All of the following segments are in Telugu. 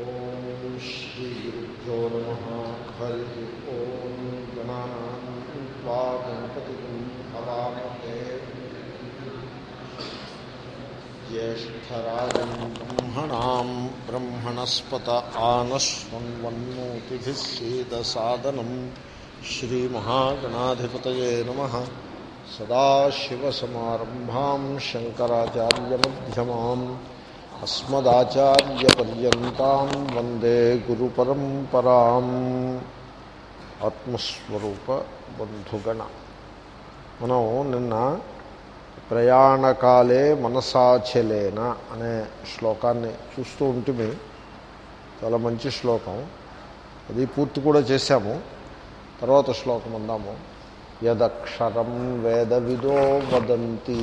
ॐ श्रीरुद्रो नमः। हरिः ॐ गणानां त्वा गणपतिं भवामहे ज्येष्ठराजं ब्रह्मणां ब्रह्मणस्पत आनश्वन्वन्नोतिभिः सीदसादनं। श्रीमहागणाधिपतये అస్మదాచార్యపర్యంతం వందే గురుపరంపరాం ఆత్మస్వరూప బంధుగణ మనం నిన్న ప్రయాణకాలే మనసాచలేన అనే శ్లోకాన్ని చూస్తూ ఉంటుంది చాలా మంచి శ్లోకం అది పూర్తి కూడా చేశాము తర్వాత శ్లోకం అందాము యదక్షరం వేదవిదో వదంతి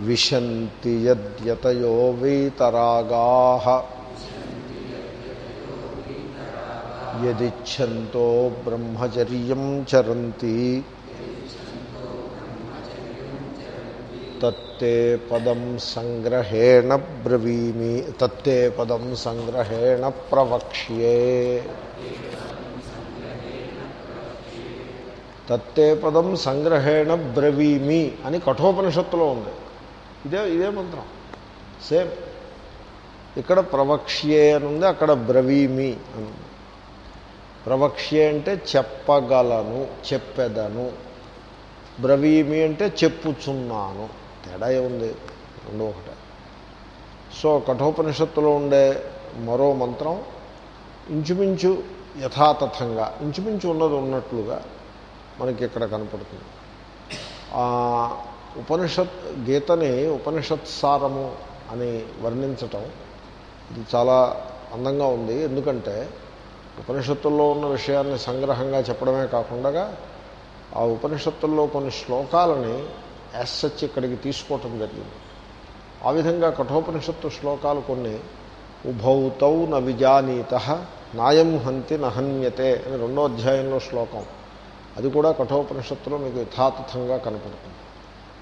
విశంతి యద్యతయో వీతరాగా యదిచ్ఛంతో బ్రహ్మచర్యం చరంతి తత్తే పదం సంగ్రహేణ బ్రవీమి తత్తే పదం సంగ్రహేణ ప్రవక్ష్యే. తత్తే పదం సంగ్రహేణ బ్రవీమి అని కఠోపనిషత్తులో ఉంది. ఇదే ఇదే మంత్రం. సేమ్. ఇక్కడ ప్రవక్ష్యే అని ఉంది అక్కడ బ్రవీమి అని ప్రవక్ష్యే అంటే చెప్పగలను చెప్పెదను. బ్రవీమి అంటే చెప్పుచున్నాను. తేడా ఏముంది? రెండు ఒకటే. సో కఠోపనిషత్తులో ఉండే మరో మంత్రం ఇంచుమించు యథాతథంగా ఇంచుమించు ఉన్నది ఉన్నట్లుగా మనకి ఇక్కడ కనపడుతుంది. ఉపనిషత్ గీతని ఉపనిషత్ సారము అని వర్ణించటం ఇది చాలా అందంగా ఉంది. ఎందుకంటే ఉపనిషత్తుల్లో ఉన్న విషయాన్ని సంగ్రహంగా చెప్పడమే కాకుండా ఆ ఉపనిషత్తుల్లో కొన్ని శ్లోకాలని యాసచ్ ఇక్కడికి తీసుకోవటం జరిగింది. ఆ విధంగా కఠోపనిషత్తు శ్లోకాలు కొన్ని ఉభౌతౌ న నాయం హంతి నహన్యతే అని రెండో అధ్యాయంలో శ్లోకం. అది కూడా కఠోపనిషత్తులో మీకు యథాతథంగా కనపడుతుంది.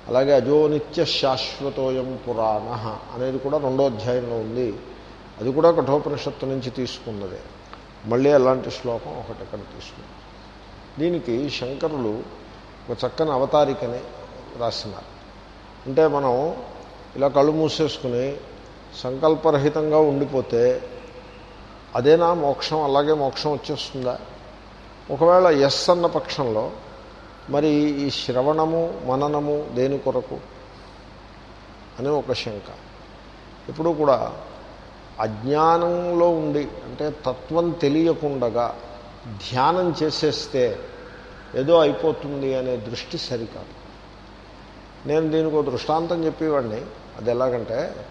అలాగే అజోనిత్య శాశ్వతోయం పురాణ అనేది కూడా రెండో అధ్యాయంలో ఉంది. అది కూడా కఠోపనిషత్తు నుంచి తీసుకున్నదే. మళ్ళీ అలాంటి శ్లోకం ఒకటి ఇక్కడ తీసుకుంది. దీనికి శంకరులు ఒక చక్కని అవతారికని రాసినారు. అంటే మనం ఇలా కళ్ళు మూసేసుకుని సంకల్పరహితంగా ఉండిపోతే అదేనా మోక్షం? అలాగే మోక్షం వచ్చేస్తుందా? ఒకవేళ ఎస్ అన్న పక్షంలో మరి ఈ శ్రవణము మననము దేని కొరకు అని ఒక శంక. ఇప్పుడు కూడా అజ్ఞానంలో ఉండి అంటే తత్వం తెలియకుండగా ధ్యానం చేసేస్తే ఏదో అయిపోతుంది అనే దృష్టి సరికాదు. నేను దీనికి ఒక దృష్టాంతం చెప్పేవాడిని. అది ఎలాగంటే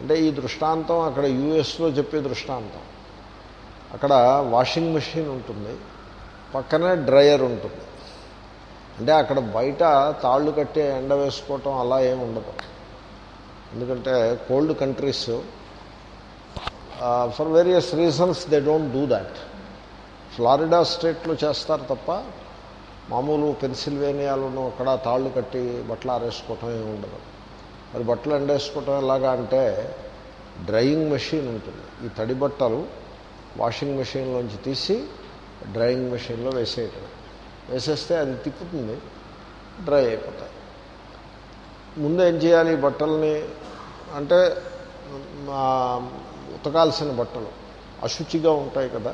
అంటే ఈ దృష్టాంతం అక్కడ యూఎస్లో చెప్పే దృష్టాంతం. అక్కడ వాషింగ్ మెషిన్ ఉంటుంది పక్కనే డ్రయర్ ఉంటుంది. అంటే అక్కడ బయట తాళ్ళు కట్టి ఎండ వేసుకోవటం అలా ఏమి ఉండదు. ఎందుకంటే cold countries for various reasons they don't do that Florida స్టేట్లో చేస్తారు తప్ప మామూలు పెన్సిల్వేనియాలోనూ అక్కడ తాళ్ళు కట్టి బట్టలు ఆరేసుకోవటం ఏమి ఉండదు. మరి బట్టలు ఎండేసుకోవటం ఎలాగా అంటే డ్రయింగ్ మెషిన్ ఉంటుంది. ఈ తడి బట్టలు వాషింగ్ మెషిన్లోంచి తీసి డ్రయింగ్ మెషిన్లో వేసేయటం వేసేస్తే అది తిప్పుతుంది డ్రై అయిపోతాయి. ముందు ఏం చేయాలి ఈ బట్టల్ని అంటే ఉతకాల్సిన బట్టలు అశుచిగా ఉంటాయి కదా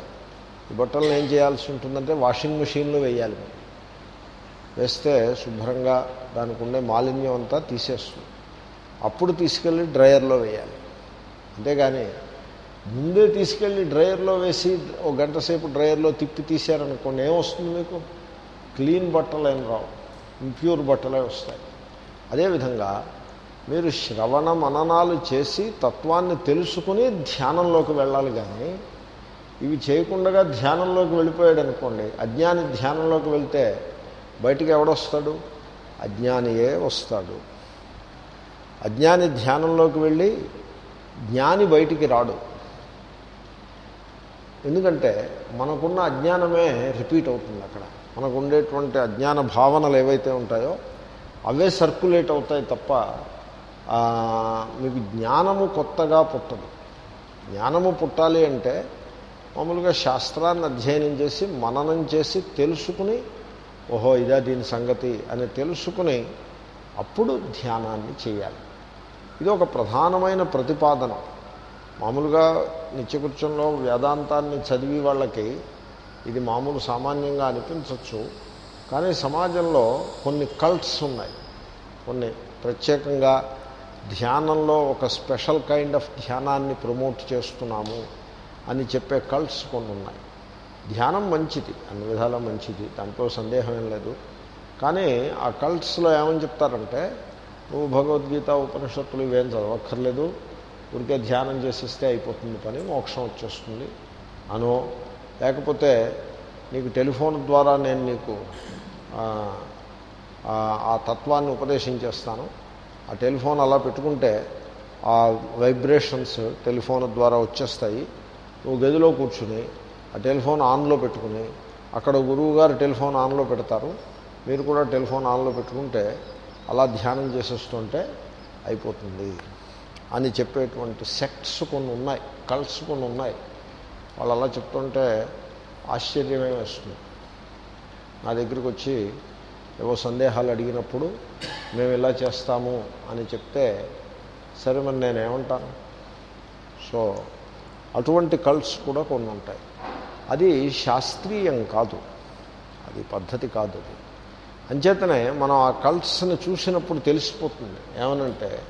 ఈ బట్టలను ఏం చేయాల్సి ఉంటుందంటే వాషింగ్ మెషిన్లో వేయాలి మనం. వేస్తే శుభ్రంగా దానికి ఉండే మాలిన్యం అంతా తీసేస్తుంది. అప్పుడు తీసుకెళ్ళి డ్రయర్లో వేయాలి. అంతేగాని ముందే తీసుకెళ్ళి డ్రయర్లో వేసి ఒక గంట సేపు డ్రయర్లో తిప్పి తీశారనుకోండి ఏమొస్తుంది మీకు? క్లీన్ బట్టలు ఏం రావు. ఇంప్యూర్ బట్టలే వస్తాయి. అదేవిధంగా మీరు శ్రవణ మననాలు చేసి తత్వాన్ని తెలుసుకుని ధ్యానంలోకి వెళ్ళాలి కానీ ఇవి చేయకుండా ధ్యానంలోకి వెళ్ళిపోయాడు అనుకోండి. అజ్ఞాని ధ్యానంలోకి వెళ్తే బయటికి ఎవడొస్తాడు? అజ్ఞానియే వస్తాడు. అజ్ఞాని ధ్యానంలోకి వెళ్ళి జ్ఞాని బయటికి రాడు. ఎందుకంటే మనకున్న అజ్ఞానమే రిపీట్ అవుతుంది అక్కడ. మనకు ఉండేటువంటి అజ్ఞాన భావనలు ఏవైతే ఉంటాయో అవే సర్క్యులేట్ అవుతాయి తప్ప మీకు జ్ఞానము కొత్తగా పుట్టదు. జ్ఞానము పుట్టాలి అంటే మామూలుగా శాస్త్రాన్ని అధ్యయనం చేసి మననం చేసి తెలుసుకుని ఓహో ఇదా దీని సంగతి అని తెలుసుకుని అప్పుడు ధ్యానాన్ని చేయాలి. ఇది ఒక ప్రధానమైన ప్రతిపాదన. మామూలుగా నిత్యకృత్యంలో వేదాంతాన్ని చదివి వాళ్ళకి ఇది మామూలు సామాన్యంగా అనిపించవచ్చు కానీ సమాజంలో కొన్ని కల్ట్స్ ఉన్నాయి. కొన్ని ప్రత్యేకంగా ధ్యానంలో ఒక స్పెషల్ కైండ్ ఆఫ్ ధ్యానాన్ని ప్రమోట్ చేస్తున్నాము అని చెప్పే కల్ట్స్ కొన్ని ఉన్నాయి. ధ్యానం మంచిది అన్ని విధాలా మంచిది దాంట్లో సందేహం ఏం లేదు. కానీ ఆ కల్ట్స్లో ఏమని చెప్తారంటే నువ్వు భగవద్గీత ఉపనిషత్తులు ఇవేం చదవక్కర్లేదు ఊరికే ధ్యానం చేసేస్తే అయిపోతుంది పని మోక్షం వచ్చేస్తుంది. అనో లేకపోతే నీకు టెలిఫోన్ ద్వారా నేను నీకు ఆ, తత్వాన్ని ఉపదేశించేస్తాను. ఆ టెలిఫోన్ అలా పెట్టుకుంటే ఆ వైబ్రేషన్స్ టెలిఫోన్ ద్వారా వచ్చేస్తాయి. నువ్వు గదిలో కూర్చుని ఆ టెలిఫోన్ ఆన్లో పెట్టుకుని అక్కడ గురువు గారు టెలిఫోన్ ఆన్లో పెడతారు. మీరు కూడా టెలిఫోన్ ఆన్లో పెట్టుకుంటే అలా ధ్యానం చేసేస్తుంటే అయిపోతుంది అని చెప్పేటువంటి సెక్ట్స్ కొన్ని ఉన్నాయి కల్స్ కొన్ని ఉన్నాయి. వాళ్ళు అలా చెప్తుంటే ఆశ్చర్యమే వేస్తుంది. నా దగ్గరికి వచ్చి ఏవో సందేహాలు అడిగినప్పుడు మేము ఇలా చేస్తాము అని చెప్తే సరే మరి నేనేమంటాను? సో అటువంటి కల్ట్స్ కూడా కొన్ని ఉంటాయి. అది శాస్త్రీయం కాదు. అది పద్ధతి కాదు అది. అంచేతనే మనం ఆ కల్ట్స్ని చూసినప్పుడు తెలిసిపోతుంది. ఏమనంటే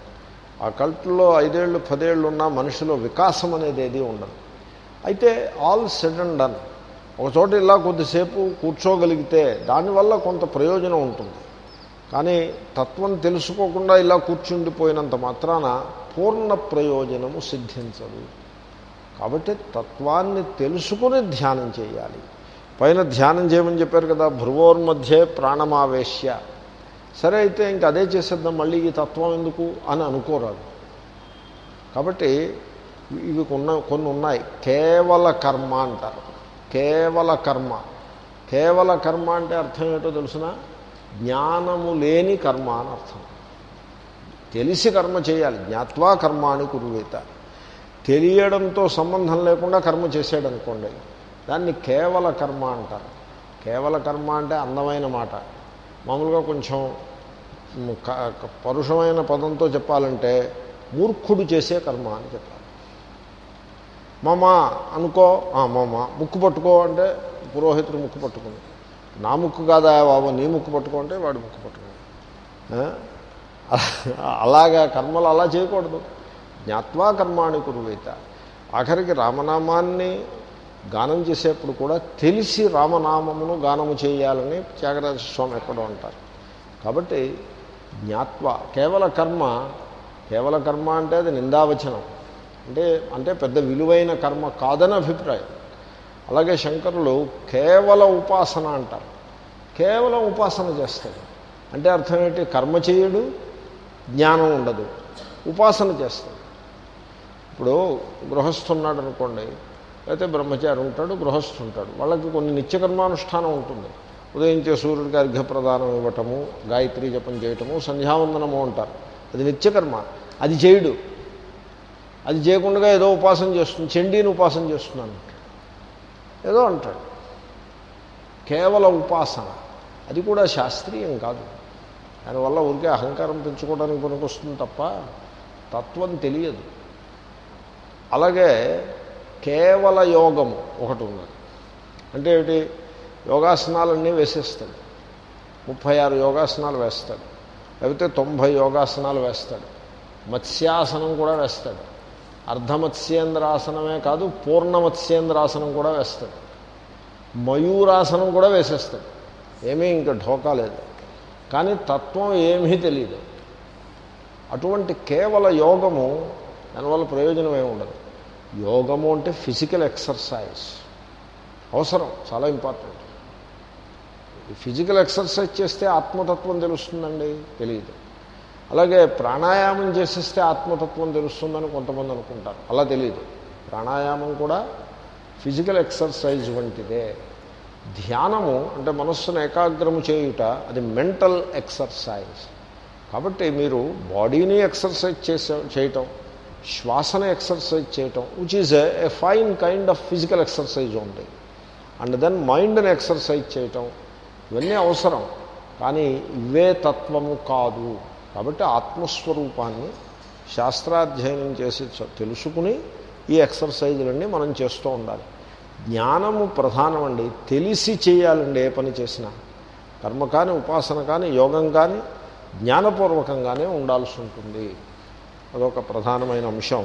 ఆ కల్ట్లో ఐదేళ్ళు పదేళ్ళు ఉన్న మనిషిలో వికాసం అనేది ఏది ఉండదు. అయితే ఆల్ సెడ్ అండ్ డన్. ఒక చోట ఇలా కొద్దిసేపు కూర్చోగలిగితే దానివల్ల కొంత ప్రయోజనం ఉంటుంది. కానీ తత్వం తెలుసుకోకుండా ఇలా కూర్చుండిపోయినంత మాత్రాన పూర్ణ ప్రయోజనము సిద్ధించదు. కాబట్టి తత్వాన్ని తెలుసుకుని ధ్యానం చేయాలి. పైన ధ్యానం చేయమని చెప్పారు కదా భ్రువోర్మధ్యే ప్రాణమావేశ్య. సరే అయితే ఇంక అదే చేసేద్దాం మళ్ళీ ఈ తత్వం ఎందుకు అని అనుకోరాదు. కాబట్టి ఇవి కొన్న కొన్ని ఉన్నాయి. కేవల కర్మ అంటారు. కేవల కర్మ. కేవల కర్మ అంటే అర్థం ఏంటో తెలుసిన? జ్ఞానము లేని కర్మ అని అర్థం. తెలిసి కర్మ చేయాలి. జ్ఞాత్వా కర్మాని కురువేత. తెలియడంతో సంబంధం లేకుండా కర్మ చేసాడు అనుకోండి దాన్ని కేవల కర్మ అంటారు. కేవల కర్మ అంటే అందమైన మాట. మామూలుగా కొంచెం పరుషమైన పదంతో చెప్పాలంటే మూర్ఖుడు చేసే కర్మ అని చెప్పాలి. మామ అనుకో ఆ, మామ. ముక్కు పట్టుకో అంటే పురోహితుడు ముక్కు పట్టుకుని. నా ముక్కు కాదా బాబు నీ ముక్కు పట్టుకో అంటే వాడు ముక్కు పట్టుకుని అలాగా కర్మలు అలా చేయకూడదు. జ్ఞాత్వా కర్మాణి కురువేత. ఆఖరికి రామనామాన్ని గానం చేసేప్పుడు కూడా తెలిసి రామనామమును గానము చేయాలని త్యాగరాజ స్వామి ఎక్కడో అంటారు. కాబట్టి జ్ఞాత్వ కేవల కర్మ కేవల కర్మ అంటే అది నిందావచనం. అంటే అంటే పెద్ద విలువైన కర్మ కాదని అభిప్రాయం. అలాగే శంకరులు కేవల ఉపాసన అంటారు. కేవలం ఉపాసన చేస్తాడు అంటే అర్థం ఏంటి? కర్మ చేయడు జ్ఞానం ఉండదు. ఉపాసన చేస్తాడు ఇప్పుడు గృహస్థున్నాడు అనుకోండి లేకపోతే బ్రహ్మచారి ఉంటాడు గృహస్థు ఉంటాడు. వాళ్ళకి కొన్ని నిత్యకర్మానుష్ఠానం ఉంటుంది. ఉదయించే సూర్యుడికి అర్ఘ్యప్రదానం ఇవ్వటము గాయత్రి జపం చేయటము సంధ్యావందనము అంటారు. అది నిత్యకర్మ. అది చేయుడు. అది చేయకుండా ఏదో ఉపాసన చేస్తుంది చండీని ఉపాసన చేస్తున్నాను. ఏదో అంటాడు. కేవల ఉపాసన. అది కూడా శాస్త్రీయం కాదు. దానివల్ల ఊరికే అహంకారం పెంచుకోవడానికి పనికొస్తుంది తప్ప తత్వం తెలియదు. అలాగే కేవల యోగము ఒకటి ఉన్నది. అంటే ఏమిటి? యోగాసనాలన్నీ వేసేస్తాడు. ముప్పై ఆరు యోగాసనాలు వేస్తాడు. లేకపోతే తొంభై యోగాసనాలు వేస్తాడు. మత్స్యాసనం కూడా వేస్తాడు. అర్ధమత్స్యేంద్రాసనమే కాదు పూర్ణమత్స్యేంద్రాసనం కూడా వేస్తాడు. మయూరాసనం కూడా వేసేస్తాడు. ఏమీ ఇంకా ఢోకా లేదు. కానీ తత్వం ఏమీ తెలియదు అటువంటి కేవల యోగము దానివల్ల ప్రయోజనం ఏమి ఉండదు. యోగము అంటే ఫిజికల్ ఎక్సర్సైజ్. అవసరం చాలా ఇంపార్టెంట్. ఫిజికల్ ఎక్సర్సైజ్ చేస్తే ఆత్మతత్వం తెలుస్తుందండి? తెలియదు అలాగే ప్రాణాయామం చేసేస్తే ఆత్మతత్వం తెలుస్తుందని కొంతమంది అనుకుంటారు. అలా తెలియదు ప్రాణాయామం కూడా ఫిజికల్ ఎక్సర్సైజ్ వంటిదే. ధ్యానము అంటే మనస్సును ఏకాగ్రము చేయుట అది మెంటల్ ఎక్సర్సైజ్. కాబట్టి మీరు బాడీని ఎక్సర్సైజ్ చేసే చేయటం శ్వాసను ఎక్సర్సైజ్ చేయటం which is a fine kind of physical exercise ఉంది అండ్ దెన్ మైండ్ని ఎక్సర్సైజ్ చేయటం ఇవన్నీ అవసరం. కానీ ఇవే తత్వము కాదు. కాబట్టి ఆత్మస్వరూపాన్ని శాస్త్రాధ్యయనం చేసి తెలుసుకుని ఈ ఎక్సర్సైజులన్నీ మనం చేస్తూ ఉండాలి. జ్ఞానము ప్రధానమండి. తెలిసి చేయాలండి ఏ పని చేసినా. కర్మ కానీ ఉపాసన కానీ యోగం కానీ జ్ఞానపూర్వకంగానే ఉండాల్సి ఉంటుంది. అదొక ప్రధానమైన అంశం.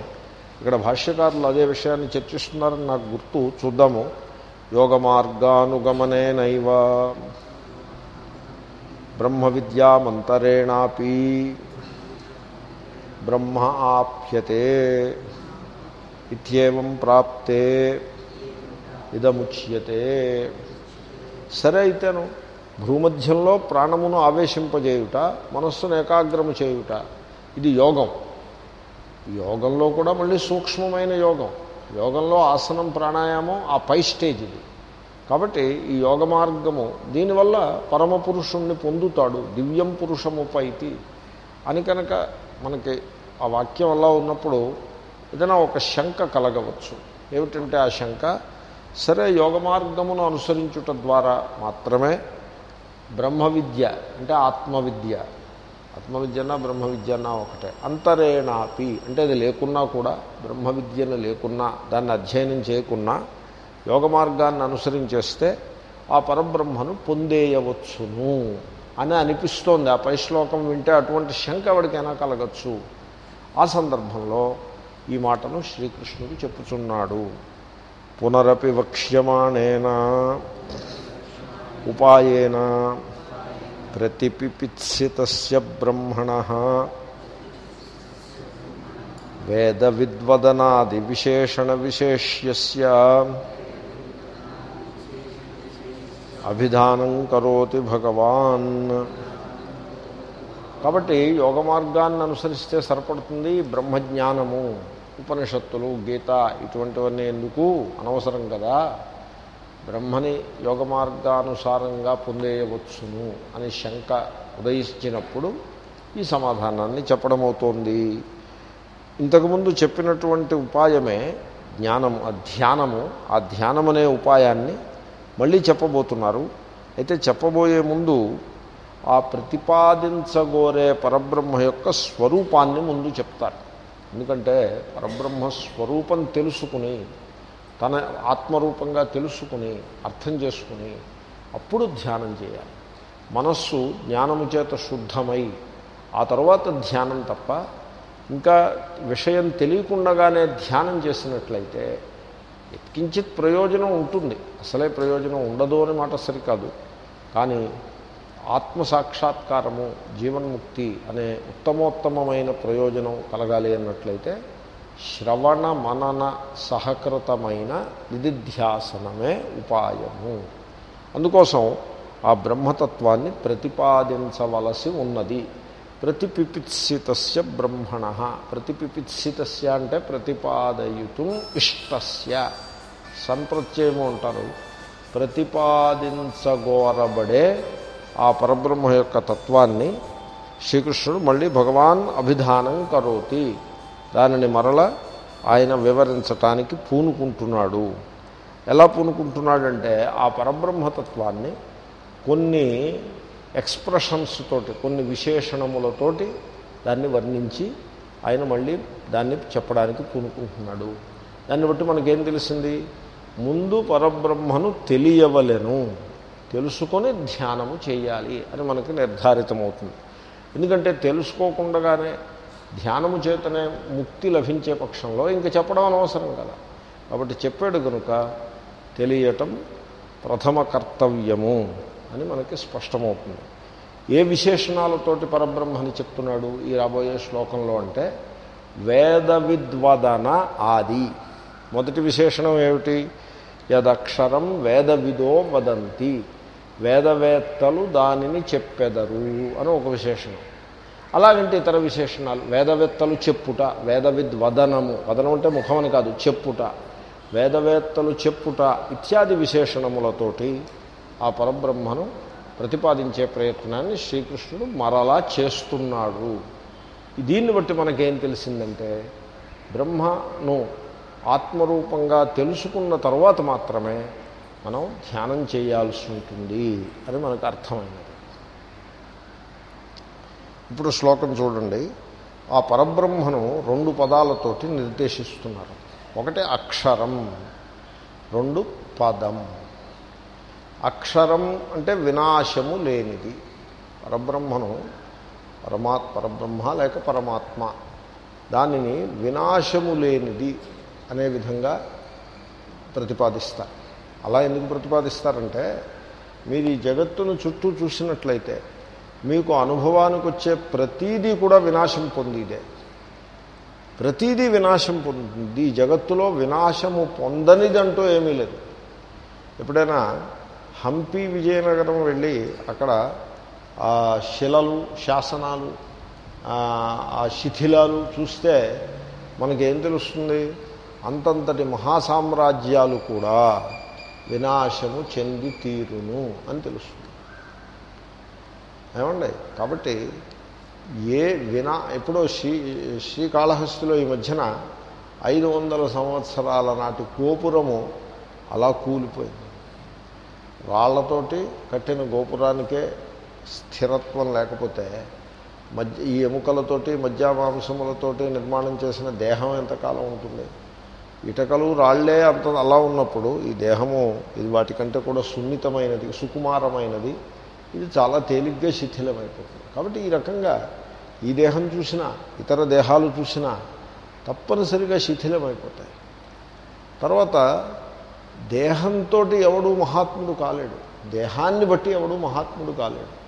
ఇక్కడ భాష్యకారులు అదే విషయాన్ని చర్చిస్తున్నారని నాకు గుర్తు. చూద్దాము. యోగ మార్గానుగమనేనైవ. బ్రహ్మ విద్యామంతరేణాపి బ్రహ్మ ఆప్యతే ఇత్యేవం ప్రాప్తే ఇదముచ్యతే. సరే అయితేను భూమధ్యంలో ప్రాణమును ఆవేశింపజేయుట మనస్సును ఏకాగ్రము చేయుట ఇది యోగం. యోగంలో కూడా మళ్ళీ సూక్ష్మమైన యోగం. యోగంలో ఆసనం ప్రాణాయామం ఆ పై స్టేజ్ ఇది. కాబట్టి ఈ యోగ మార్గము దీనివల్ల పరమ పురుషుణ్ణి పొందుతాడు దివ్యం పురుషము పైతి అని కనుక మనకి ఆ వాక్యం అలా ఉన్నప్పుడు ఏదైనా ఒక శంక కలగవచ్చు. ఏమిటంటే ఆ శంక సరే యోగ మార్గమును అనుసరించుట ద్వారా మాత్రమే బ్రహ్మ విద్య అంటే ఆత్మవిద్య. ఆత్మవిద్యనా బ్రహ్మ విద్యనా ఒకటే. అంతరేణాపి అంటే అది లేకున్నా కూడా బ్రహ్మ విద్యను లేకున్నా దాన్ని అధ్యయనం చేయకున్నా యోగ మార్గాన్ని అనుసరించేస్తే ఆ పరబ్రహ్మను పొందేయవచ్చును అని అనిపిస్తోంది. ఆ పై శ్లోకం వింటే అటువంటి శంక ఎవరికైనా కలగచ్చు. ఆ సందర్భంలో ఈ మాటను శ్రీకృష్ణుడు చెప్పుచున్నాడు. పునరపి వక్ష్యమాణేనా ఉపాయేన ప్రతిపిపిత్సితస్య బ్రహ్మణ. వేద విద్వదనాది విశేషణ విశేష్యస్య అభిధానం కరోతి భగవాన్. కాబట్టి యోగ మార్గాన్ని అనుసరిస్తే సరిపడుతుంది బ్రహ్మజ్ఞానము ఉపనిషత్తులు గీత ఇటువంటివన్నీ ఎందుకు? అనవసరం కదా. బ్రహ్మని యోగ మార్గానుసారంగా పొందేయవచ్చును అని శంక ఉదయించినప్పుడు ఈ సమాధానాన్ని చెప్పడమవుతోంది. ఇంతకుముందు చెప్పినటువంటి ఉపాయమే జ్ఞానము ఆ ధ్యానము ఆ ధ్యానమనే ఉపాయాన్ని మళ్ళీ చెప్పబోతున్నారు. అయితే చెప్పబోయే ముందు ఆ ప్రతిపాదించగోరే పరబ్రహ్మ యొక్క స్వరూపాన్ని ముందు చెప్తారు. ఎందుకంటే పరబ్రహ్మ స్వరూపం తెలుసుకుని తన ఆత్మరూపంగా తెలుసుకుని అర్థం చేసుకుని అప్పుడు ధ్యానం చేయాలి. మనస్సు జ్ఞానము చేత శుద్ధమై ఆ తర్వాత ధ్యానం తప్ప ఇంకా విషయం తెలియకుండగానే ధ్యానం చేసినట్లయితే కించిత్ ప్రయోజనం ఉంటుంది. అసలే ప్రయోజనం ఉండదు అని మాట సరికాదు. కానీ ఆత్మసాక్షాత్కారము జీవన్ముక్తి అనే ఉత్తమోత్తమమైన ప్రయోజనం కలగాలి అన్నట్లయితే శ్రవణ మనన సహకృతమైన నిధిధ్యాసనమే ఉపాయము. అందుకోసం ఆ బ్రహ్మతత్వాన్ని ప్రతిపాదించవలసి ఉన్నది. ప్రతిపిపిత్సితస్య బ్రహ్మణ. ప్రతిపిపిత్సితస్య అంటే ప్రతిపాదయుతు ఇష్టస్య. సంప్రత్యయము అంటారు. ప్రతిపాదించగోరబడే ఆ పరబ్రహ్మ యొక్క తత్వాన్ని శ్రీకృష్ణుడు మళ్ళీ భగవాన్ అభిధానం కరోతి. దానిని మరల ఆయన వివరించటానికి పూనుకుంటున్నాడు. ఎలా పూనుకుంటున్నాడంటే ఆ పరబ్రహ్మతత్వాన్ని కొన్ని ఎక్స్ప్రెషన్స్ తోటి కొన్ని విశేషణములతోటి దాన్ని వర్ణించి ఆయన మళ్ళీ దాన్ని చెప్పడానికి పూనుకుంటున్నాడు. దాన్ని బట్టి మనకేం తెలిసింది? ముందు పరబ్రహ్మను తెలియవలెను. తెలుసుకొని ధ్యానము చేయాలి అని మనకి నిర్ధారితమవుతుంది. ఎందుకంటే తెలుసుకోకుండగానే ధ్యానము చేతనే ముక్తి లభించే పక్షంలో ఇంకా చెప్పడం అనవసరం కదా. కాబట్టి చెప్పాడు కనుక తెలియటం ప్రథమ కర్తవ్యము. అని మనకి స్పష్టమవుతుంది. ఏ విశేషణాలతోటి పరబ్రహ్మని చెప్తున్నాడు ఈ రాబోయే శ్లోకంలో అంటే వేద విద్వదన ఆది. మొదటి విశేషణం ఏమిటి? యదక్షరం వేదవిదో వదంతి. వేదవేత్తలు దానిని చెప్పెదరు అని ఒక విశేషణం. అలాగంటే ఇతర విశేషణాలు. వేదవేత్తలు చెప్పుట వేదవిద్ వదనము వదనం అంటే ముఖం అని కాదు చెప్పుట. వేదవేత్తలు చెప్పుట ఇత్యాది విశేషణములతోటి ఆ పరబ్రహ్మను ప్రతిపాదించే ప్రయత్నాన్ని శ్రీకృష్ణుడు మరలా చేస్తున్నాడు. దీన్ని బట్టి మనకేం తెలిసిందంటే బ్రహ్మను ఆత్మరూపంగా తెలుసుకున్న తర్వాత మాత్రమే మనం ధ్యానం చేయాల్సి ఉంటుంది అని మనకు అర్థమైనది. ఇప్పుడు శ్లోకం చూడండి. ఆ పరబ్రహ్మను రెండు పదాలతోటి నిర్దేశిస్తున్నారు. ఒకటి అక్షరం రెండు పదం. అక్షరం అంటే వినాశము లేనిది. పరబ్రహ్మను పరమా పరబ్రహ్మ లేక పరమాత్మ. దానిని వినాశము లేనిది అనే విధంగా ప్రతిపాదిస్తారు అలా ఎందుకు ప్రతిపాదిస్తారంటే మీరు ఈ జగత్తును చుట్టూ చూసినట్లయితే మీకు అనుభవానికి వచ్చే ప్రతీదీ కూడా వినాశం పొందిదే. ప్రతీదీ వినాశం పొందుతుంది ఈ జగత్తులో వినాశము పొందనిదంటూ ఏమీ లేదు. ఎప్పుడైనా హంపి విజయనగరం వెళ్ళి అక్కడ శిలలు శాసనాలు ఆ శిథిలాలు చూస్తే మనకేం తెలుస్తుంది? అంతంతటి మహాసామ్రాజ్యాలు కూడా వినాశము చెంది తీరును అని తెలుస్తుంది. ఏమండి? కాబట్టి ఏ వినా ఎప్పుడో శ్రీ శ్రీకాళహస్తిలో ఈ మధ్యన ఐదు వందల సంవత్సరాల నాటి గోపురము అలా కూలిపోయింది. రాళ్ళతోటి కట్టిన గోపురానికే స్థిరత్వం లేకపోతే మధ్య ఈ ఎముకలతోటి మధ్యామాంసములతోటి నిర్మాణం చేసిన దేహం ఎంతకాలం ఉంటుంది? ఇటకలు రాళ్ళే అంత అలా ఉన్నప్పుడు ఈ దేహము ఇది వాటికంటే కూడా సున్నితమైనది సుకుమారమైనది. ఇది చాలా తేలిగ్గా శిథిలమైపోతుంది. కాబట్టి ఈ రకంగా ఈ దేహం చూసినా ఇతర దేహాలు చూసినా తప్పనిసరిగా శిథిలమైపోతాయి. తర్వాత దేహంతో ఎవడు మహాత్ముడు కాలేడు. దేహాన్ని బట్టి ఎవడు మహాత్ముడు కాలేడు.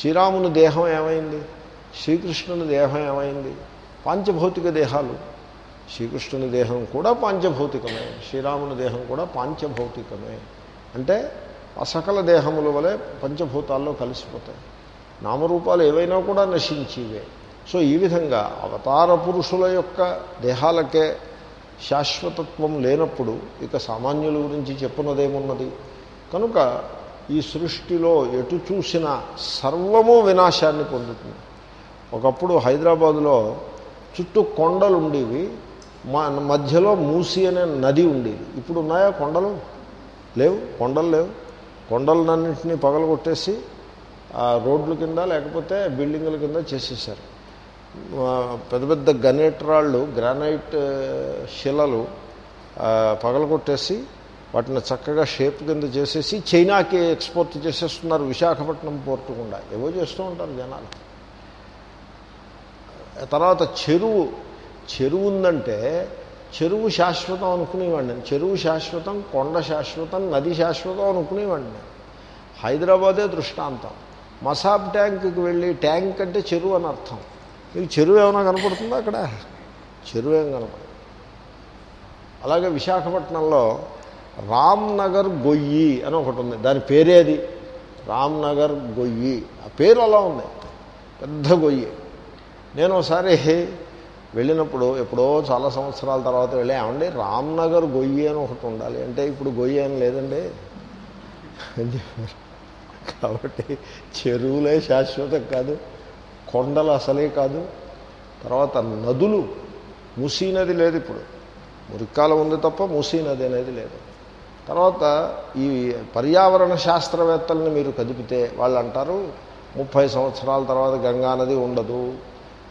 శ్రీరాముని దేహం ఏమైంది? శ్రీకృష్ణుని దేహం ఏమైంది? పాంచభౌతిక దేహాలు. శ్రీకృష్ణుని దేహం కూడా పాంచభౌతికమే. శ్రీరాముని దేహం కూడా పాంచభౌతికమే. అంటే అసకల దేహముల వలె పంచభూతాల్లో కలిసిపోతాయి. నామరూపాలు ఏవైనా కూడా నశించేవే. సో ఈ విధంగా అవతార పురుషుల యొక్క దేహాలకే శాశ్వతత్వం లేనప్పుడు ఇక సామాన్యుల గురించి చెప్పున్నదేమున్నది కనుక ఈ సృష్టిలో ఎటు చూసిన సర్వము వినాశాన్ని పొందుతుంది. ఒకప్పుడు హైదరాబాదులో చుట్టూ కొండలు ఉండేవి మధ్యలో మూసి అనే నది ఉండేది. ఇప్పుడు ఉన్నాయా కొండలు? లేవు కొండలు లేవు. కొండలన్నింటినీ పగలగొట్టేసి రోడ్ల కింద లేకపోతే బిల్డింగుల కింద చేసేసారు పెద్ద పెద్ద గనేట్రాళ్ళు గ్రానైట్ శిలలు పగలగొట్టేసి వాటిని చక్కగా షేప్ కింద చేసేసి చైనాకి ఎక్స్పోర్ట్ చేసేస్తున్నారు విశాఖపట్నం పోర్టు గుండా. ఏవో చేస్తూ ఉంటారు జనాలు. తర్వాత చెరువు. చెరువు ఉందంటే చెరువు శాశ్వతం అనుకునేవాడిని చెరువు శాశ్వతం కొండ శాశ్వతం నది శాశ్వతం అనుకునేవాడిని హైదరాబాదే దృష్టాంతం. మసాబ్ ట్యాంక్కి వెళ్ళి ట్యాంక్ అంటే చెరువు అని అర్థం. మీకు చెరువు ఏమైనా కనపడుతుందా అక్కడ? చెరువు ఏం కనపడదు. అలాగే విశాఖపట్నంలో రామ్నగర్ గొయ్యి అని ఒకటి ఉంది. దాని పేరే అది రామ్నగర్ గొయ్యి. ఆ పేరు అలా ఉంది. పెద్ద గొయ్యి. నేను ఒకసారి వెళ్ళినప్పుడు ఎప్పుడో చాలా సంవత్సరాల తర్వాత వెళ్ళి ఏమండి రామ్నగర్ గొయ్యి అని ఒకటి ఉండాలి. అంటే ఇప్పుడు గొయ్యి అని లేదండి? అని చెప్పారు. కాబట్టి చెరువులే శాశ్వతం కాదు. కొండలు అసలే కాదు. తర్వాత నదులు ముసీ నది లేదు ఇప్పుడు. మురికాలం ఉంది తప్ప మూసీ నది అనేది లేదు. తర్వాత ఈ పర్యావరణ శాస్త్రవేత్తల్ని మీరు కదిపితే వాళ్ళు అంటారు ముప్పై సంవత్సరాల తర్వాత గంగా నది ఉండదు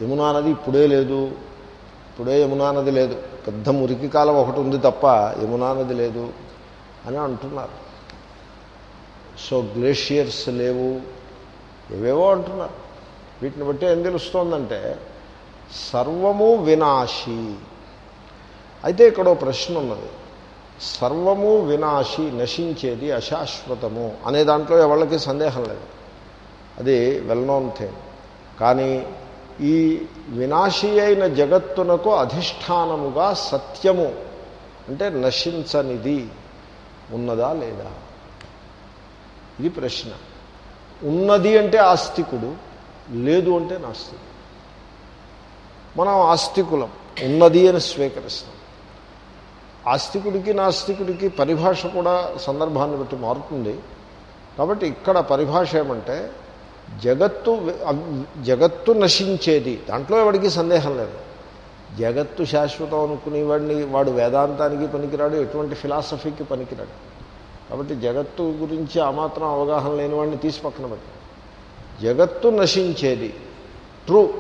యమునా నది ఇప్పుడే లేదు ఇప్పుడే యమునా నది లేదు. పెద్ద మురికి కాలం ఒకటి ఉంది తప్ప యమునా నది లేదు అని అంటున్నారు. సో గ్లేషియర్స్ లేవు ఏవేవో అంటున్నారు. వీటిని బట్టి ఏం తెలుస్తోందంటే సర్వము వినాశి. అయితే ఇక్కడ ప్రశ్న ఉన్నది. సర్వము వినాశి నశించేది అశాశ్వతము అనే దాంట్లో ఎవరికి సందేహం లేదు. అది వెల్ నోన్ థింగ్ కానీ ఈ వినాశి అయిన జగత్తునకు అధిష్టానముగా సత్యము అంటే నశించనిది ఉన్నదా లేదా? ఇది ప్రశ్న. ఉన్నది అంటే ఆస్తికుడు లేదు అంటే నాస్తి మనం ఆస్తికులం ఉన్నది అని స్వీకరిస్తాం. ఆస్తికుడికి నాస్తికుడికి పరిభాష కూడా సందర్భాన్ని బట్టి మారుతుంది. కాబట్టి ఇక్కడ పరిభాష ఏమంటే జగత్తు జగత్తు నశించేది. దాంట్లో ఎవడికి సందేహం లేదు. జగత్తు శాశ్వతం అనుకునేవాడిని వాడు వేదాంతానికి పనికిరాడు ఎటువంటి ఫిలాసఫీకి పనికిరాడు. కాబట్టి జగత్తు గురించి ఆ మాత్రం అవగాహన లేని వాడిని తీసి పక్కన పెట్టి. జగత్తు నశించేది. ట్రూ.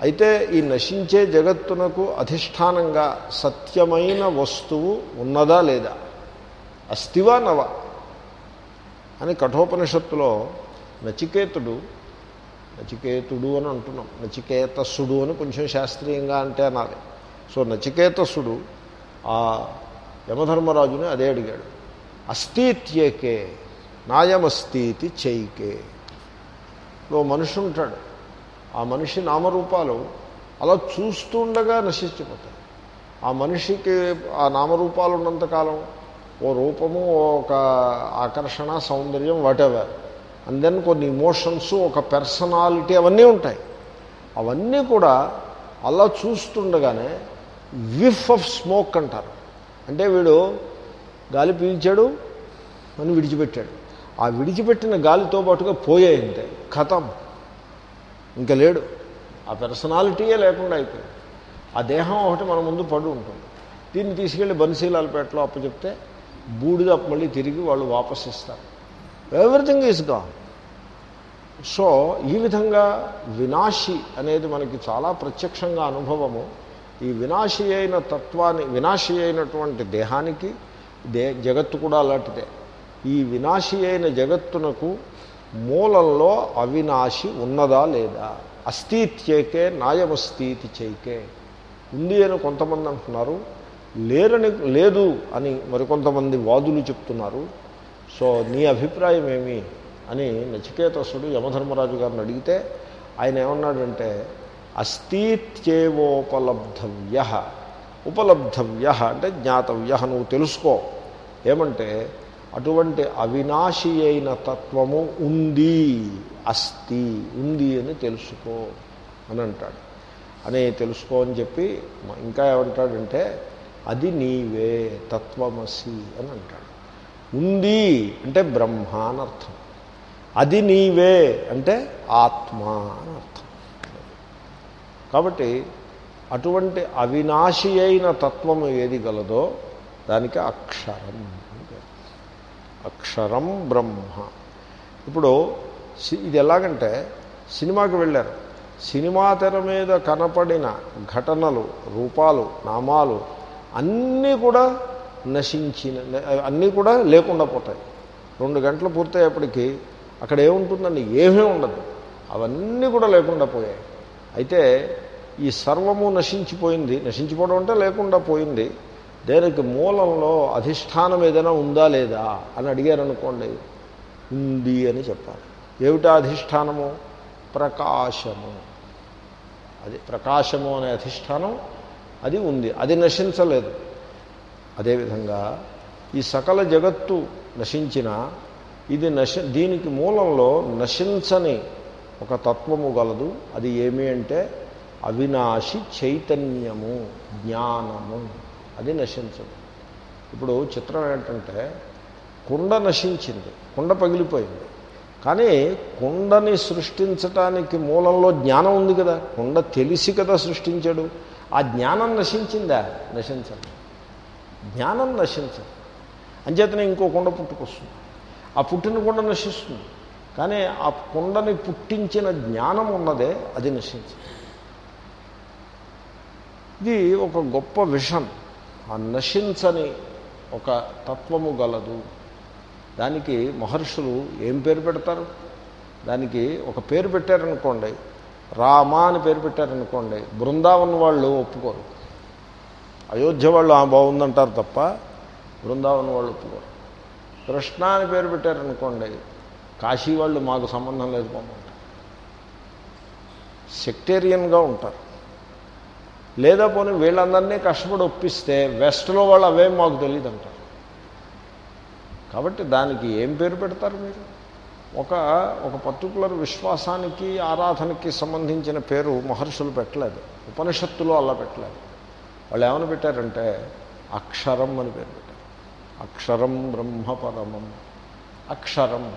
అయితే ఈ నశించే జగత్తునకు అధిష్టానంగా సత్యమైన వస్తువు ఉన్నదా లేదా? అస్తివా నవ? అని కఠోపనిషత్తులో నచికేతుడు నచికేతుడు అని అంటున్నాం. నచికేతస్సుడు అని కొంచెం శాస్త్రీయంగా అంటే అనాలి. సో నచికేతస్సుడు ఆ యమధర్మరాజుని అదే అడిగాడు. అస్థీత్యేకే నాయమస్థీతి చైకే. ఓ మనిషి ఉంటాడు. ఆ మనిషి నామరూపాలు అలా చూస్తుండగా నశించిపోతాయి. ఆ మనిషికి ఆ నామరూపాలు ఉన్నంతకాలం ఓ రూపము ఒక ఆకర్షణ సౌందర్యం వాటెవర్ అండ్ దెన్ కొన్ని ఇమోషన్స్ ఒక పర్సనాలిటీ అవన్నీ ఉంటాయి. అవన్నీ కూడా అలా చూస్తుండగానే విఫ్ ఆఫ్ స్మోక్ అంటారు. అంటే వీడు గాలి పీల్చాడు అని విడిచిపెట్టాడు. ఆ విడిచిపెట్టిన గాలితో పాటుగా పోయాయి కథం ఖతం ఇంకా లేడు. ఆ పర్సనాలిటీయే లేకుండా అయిపోయింది. ఆ దేహం ఒకటి మన ముందు పడి ఉంటుంది. దీన్ని తీసుకెళ్ళి బన్సీలాలపేటలో అప్పచెప్తే బూడిద మళ్ళీ తిరిగి వాళ్ళు వాపస్ ఇస్తారు. ఎవ్రీథింగ్ ఈజ్ గాన్ సో ఈ విధంగా వినాశి అనేది మనకి చాలా ప్రత్యక్షంగా అనుభవము. ఈ వినాశి అయిన తత్వాన్ని వినాశి అయినటువంటి దేహానికి దే జగత్తు కూడా అలాంటిదే. ఈ వినాశి అయిన జగత్తునకు మూలంలో అవినాశి ఉన్నదా లేదా? అస్థిత్యేకే నాయమస్థితి చేకే. ఉంది అని కొంతమంది అంటున్నారు లేరని లేదు అని మరికొంతమంది వాదులు చెప్తున్నారు. సో నీ అభిప్రాయం ఏమి? అని నచికేతసుడు యమధర్మరాజు గారిని అడిగితే ఆయన ఏమన్నాడంటే అస్థిత్యేవోపలబ్ధవ్య. ఉపలబ్ధవ్య అంటే జ్ఞాతవ్య నువ్వు తెలుసుకో. ఏమంటే అటువంటి అవినాశి అయిన తత్వము ఉంది అస్తి. ఉంది అని తెలుసుకో అని అంటాడు. అని తెలుసుకో అని చెప్పి ఇంకా ఏమంటాడంటే అది నీవే తత్వమసి అని అంటాడు. ఉంది అంటే బ్రహ్మ అని అర్థం. అది నీవే అంటే ఆత్మ అని అర్థం. కాబట్టి అటువంటి అవినాశి అయిన తత్వము ఏది గలదో దానికి అక్షరం. అక్షరం బ్రహ్మ. ఇప్పుడు సి- ఇది ఎలాగంటే సినిమాకి వెళ్ళారు. సినిమా తెర మీద కనపడిన ఘటనలు రూపాలు నామాలు అన్నీ కూడా నశించిన అన్నీ కూడా లేకుండా పోతాయి. రెండు గంటలు పూర్తయ్యేప్పటికీ అక్కడ ఏముంటుందండి? ఏమీ ఉండదు. అవన్నీ కూడా లేకుండా పోయాయి. అయితే ఈ సర్వము నశించిపోయింది. నశించిపోవడం అంటే లేకుండా పోయింది. దానికి మూలంలో అధిష్టానం ఏదైనా ఉందా లేదా అని అడిగారనుకోండి ఉంది అని చెప్పాలి. ఏమిటా అధిష్టానము? ప్రకాశము. అది ప్రకాశము అనే అధిష్టానం అది ఉంది. అది నశించలేదు. అదేవిధంగా ఈ సకల జగత్తు నశించిన ఇది నశ దీనికి మూలంలో నశించని ఒక తత్వము గలదు. అది ఏమి అంటే అవినాశి చైతన్యము జ్ఞానము. అది నశించదు. ఇప్పుడు చిత్రం ఏంటంటే కుండ నశించింది కుండ పగిలిపోయింది. కానీ కుండని సృష్టించటానికి మూలంలో జ్ఞానం ఉంది కదా కుండ తెలిసి కదా సృష్టించాడు. ఆ జ్ఞానం నశించిందా? నశించదు. జ్ఞానం నశించదు. అంచేతనే ఇంకో కుండ పుట్టుకొస్తుంది. ఆ పుట్టిన కుండ నశిస్తుంది. కానీ ఆ కుండని పుట్టించిన జ్ఞానం ఉన్నదే అది నశించదు. ఇది ఒక గొప్ప విషన్. ఆ నశించని ఒక తత్వము గలదు. దానికి మహర్షులు ఏం పేరు పెడతారు? దానికి ఒక పేరు పెట్టారనుకోండి రామ అని పేరు పెట్టారనుకోండి బృందావన్ వాళ్ళు ఒప్పుకోరు. అయోధ్య వాళ్ళు ఆ బాగుందంటారు తప్ప బృందావన్ వాళ్ళు ఒప్పుకోరు. కృష్ణ అని పేరు పెట్టారనుకోండి కాశీ వాళ్ళు మాకు సంబంధం లేదు పొమ్మంటారు సెక్టేరియన్గా ఉంటారు. లేదా పోనీ వీళ్ళందరినీ కష్టపడి ఒప్పిస్తే వెస్ట్లో వాళ్ళు అవేం మాకు తెలియదు అంటారు కాబట్టి దానికి ఏం పేరు పెడతారు మీరు? ఒక ఒక పర్టికులర్ విశ్వాసానికి ఆరాధనకి సంబంధించిన పేరు మహర్షులు పెట్టలేదు. ఉపనిషత్తులో అలా పెట్టలేదు. వాళ్ళు ఏమని పెట్టారంటే అక్షరం అని పేరు పెట్టారు. అక్షరం బ్రహ్మపరమం అక్షరం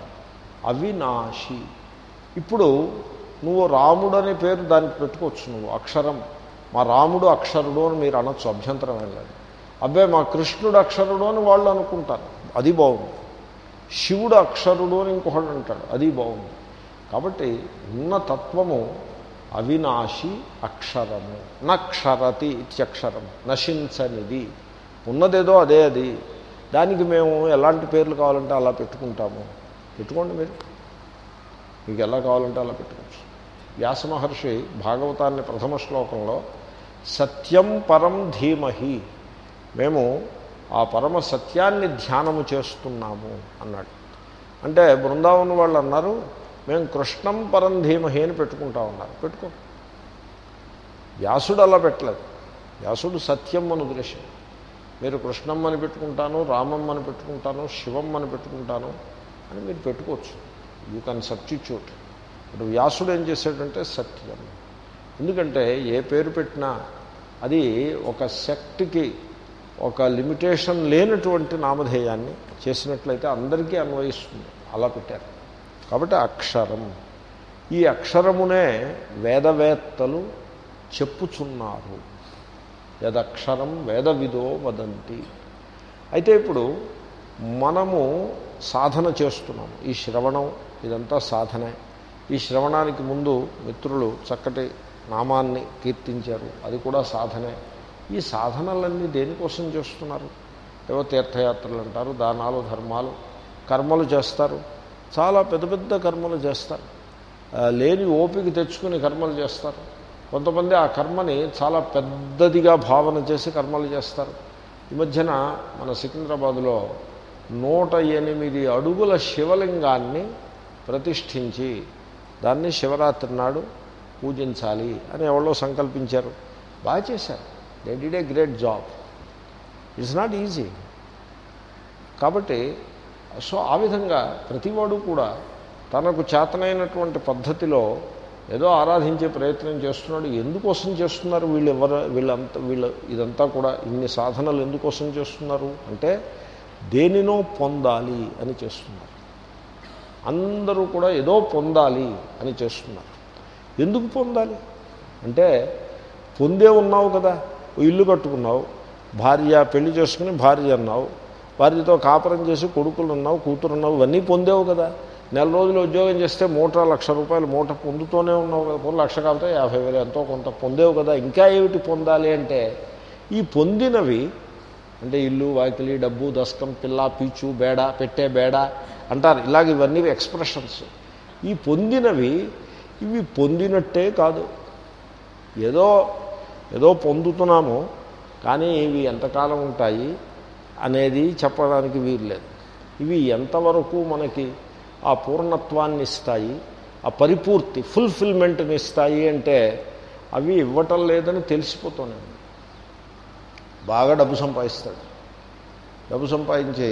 అవినాశి. ఇప్పుడు నువ్వు రాముడు అనే పేరు దానికి పెట్టుకోవచ్చు నువ్వు అక్షరం. మా రాముడు అక్షరుడు అని మీరు అనొచ్చు అభ్యంతరం వెళ్ళండి అబ్బాయి మా కృష్ణుడు అక్షరుడు అని వాళ్ళు అనుకుంటారు అది బాగుంది. శివుడు అక్షరుడు అని ఇంకొకడు అంటాడు అది బాగుంది. కాబట్టి ఉన్న తత్వము అవినాశి అక్షరము నక్షరతి ఇత్యక్షరం నశించనిది. ఉన్నదేదో అదే అది. దానికి మేము ఎలాంటి పేర్లు కావాలంటే అలా పెట్టుకుంటాము. పెట్టుకోండి మీరు. మీకు ఎలా కావాలంటే అలా పెట్టుకోవచ్చు. వ్యాస మహర్షి భాగవతాన్ని ప్రథమ శ్లోకంలో సత్యం పరం ధీమహి. మేము ఆ పరమ సత్యాన్ని ధ్యానము చేస్తున్నాము అన్నాడు. అంటే బృందావన్ వాళ్ళు అన్నారు మేము కృష్ణం పరం ధీమహి అని పెట్టుకుంటా ఉన్నారు. పెట్టుకో. వ్యాసుడు అలా పెట్టలేదు. వ్యాసుడు సత్యం అని ఉద్దేశం. మీరు కృష్ణం అని పెట్టుకుంటాను రామం అని పెట్టుకుంటాను శివం అని పెట్టుకుంటాను అని మీరు పెట్టుకోవచ్చు. యూ కెన్ సబ్స్టిట్యూట్ ఇప్పుడు వ్యాసుడు ఏం చేశాడంటే సత్యం. ఎందుకంటే ఏ పేరు పెట్టినా అది ఒక శక్తికి ఒక లిమిటేషన్ లేనటువంటి నామధేయాన్ని చేసినట్లయితే అందరికీ అన్వయిస్తుంది. అలా పెట్టారు. కాబట్టి అక్షరం. ఈ అక్షరమునే వేదవేత్తలు చెప్పుచున్నారు. యదక్షరం వేదవిదో వదంతి. అయితే ఇప్పుడు మనము సాధన చేస్తున్నాము ఈ శ్రవణం ఇదంతా సాధనే. ఈ శ్రవణానికి ముందు మిత్రులు చక్కటి నామాన్ని కీర్తించారు. అది కూడా సాధనే. ఈ సాధనలన్నీ దేనికోసం చేస్తున్నారు? ఏవో తీర్థయాత్రలు అంటారు దానాలు ధర్మాలు కర్మలు చేస్తారు. చాలా పెద్ద పెద్ద కర్మలు చేస్తారు. లేని ఓపిక తెచ్చుకుని కర్మలు చేస్తారు. కొంతమంది ఆ కర్మని చాలా పెద్దదిగా భావన చేసి కర్మలు చేస్తారు. ఈ మధ్యన మన సికింద్రాబాదులో నూట ఎనిమిది అడుగుల శివలింగాన్ని ప్రతిష్ఠించి దాన్ని శివరాత్రి నాడు పూజించాలి అని ఎవరో సంకల్పించారు. బాగా చేశారు. They did a great job it's not easy కాబట్టి సో ఆ విధంగా ప్రతివాడు కూడా తనకు చేతనైనటువంటి పద్ధతిలో ఏదో ఆరాధించే ప్రయత్నం చేస్తున్నాడు. ఎందుకోసం చేస్తున్నారు వీళ్ళు ఎవరు? వీళ్ళంతా వీళ్ళు ఇదంతా కూడా ఇన్ని సాధనలు ఎందుకోసం చేస్తున్నారు? అంటే దేనినో పొందాలి అని చేస్తున్నారు. అందరూ కూడా ఏదో పొందాలి అని చేస్తున్నారు. ఎందుకు పొందాలి? అంటే పొందే ఉన్నావు కదా ఇల్లు కట్టుకున్నావు భార్య పెళ్ళి చేసుకుని భార్య అన్నావు భార్యతో కాపురం చేసి కొడుకులు ఉన్నావు కూతురు ఉన్నావు ఇవన్నీ పొందేవు కదా. నెల రోజులు ఉద్యోగం చేస్తే మూట లక్ష రూపాయలు మూట పొందుతూనే ఉన్నావు కదా పొందు లక్ష కాకపోతే యాభై వేలు ఎంతో కొంత పొందేవు కదా. ఇంకా ఏమిటి పొందాలి అంటే ఈ పొందినవి అంటే ఇల్లు వాకిలి డబ్బు దస్కం పిల్ల పీచు బేడ పెట్టే బేడ అంటారు. ఇలాగ ఇవన్నీ ఎక్స్ప్రెషన్స్ ఈ పొందినవి ఇవి పొందినట్టే కాదు. ఏదో ఏదో పొందుతున్నాము కానీ ఇవి ఎంతకాలం ఉంటాయి అనేది చెప్పడానికి వీల్లేదు. ఇవి ఎంతవరకు మనకి ఆ పూర్ణత్వాన్ని ఇస్తాయి ఆ పరిపూర్తి ఫుల్ఫిల్మెంట్ని ఇస్తాయి అంటే అవి ఇవ్వటం లేదని తెలిసిపోతున్నాను బాగా డబ్బు సంపాదిస్తాడు. డబ్బు సంపాదించి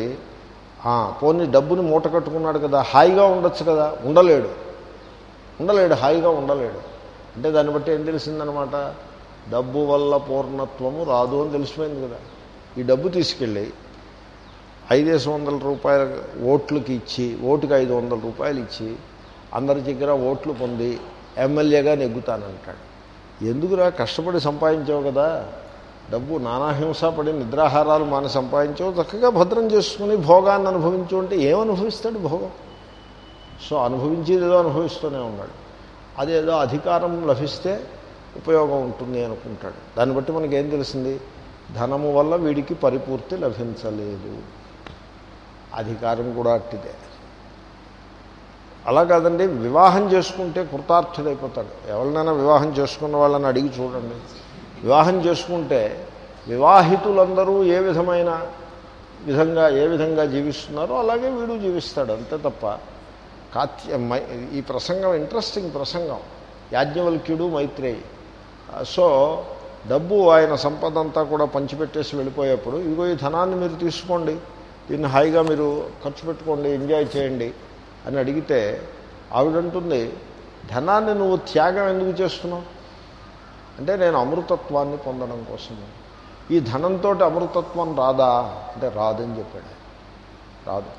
పోనీ డబ్బుని మూట కట్టుకున్నాడు కదా హాయిగా ఉండొచ్చు కదా ఉండలేడు. ఉండలేడు హాయిగా ఉండలేడు. అంటే దాన్ని బట్టి ఏం తెలిసిందనమాట? డబ్బు వల్ల పూర్ణత్వము రాదు అని తెలిసిపోయింది కదా. ఈ డబ్బు తీసుకెళ్ళి ఐదేసి వందల రూపాయల ఓట్లకి ఇచ్చి ఓటుకి ఐదు వందల రూపాయలు ఇచ్చి అందరి దగ్గర ఓట్లు పొంది ఎమ్మెల్యేగా నెగ్గుతానంటాడు. ఎందుకురా? కష్టపడి సంపాదించావు కదా. డబ్బు నానాహింస పడి నిద్రాహారాలు మాని సంపాదించావు. చక్కగా భద్రం చేసుకుని భోగాన్ని అనుభవించు అంటే ఏమనుభవిస్తాడు భోగం? సో అనుభవించేది ఏదో అనుభవిస్తూనే ఉన్నాడు. అదేదో అధికారం లభిస్తే ఉపయోగం ఉంటుంది అనుకుంటాడు. దాన్ని బట్టి మనకి ఏం తెలిసింది? ధనము వల్ల వీడికి పరిపూర్తి లభించలేదు. అధికారం కూడా అట్టిదే. అలా కాదండి వివాహం చేసుకుంటే కృతార్థుడైపోతాడు. ఎవరినైనా వివాహం చేసుకున్న వాళ్ళని అడిగి చూడండి. వివాహం చేసుకుంటే వివాహితులందరూ ఏ విధమైన విధంగా ఏ విధంగా జీవిస్తున్నారో అలాగే వీడు జీవిస్తాడు అంతే తప్ప కాత్య ఈ ప్రసంగం ఇంట్రెస్టింగ్ ప్రసంగం. యాజ్ఞవల్క్యుడు మైత్రేయి. సో డబ్బు ఆయన సంపద అంతా కూడా పంచిపెట్టేసి వెళ్ళిపోయేప్పుడు ఇదిగో ఈ ధనాన్ని మీరు తీసుకోండి దీన్ని హాయిగా మీరు ఖర్చు పెట్టుకోండి ఎంజాయ్ చేయండి అని అడిగితే ఆవిడంటుంది ధనాన్ని నువ్వు త్యాగం ఎందుకు చేస్తున్నావు? అంటే నేను అమృతత్వాన్ని పొందడం కోసము ఈ ధనంతో అమృతత్వం రాదా? అంటే రాదని చెప్పాడు రాదు.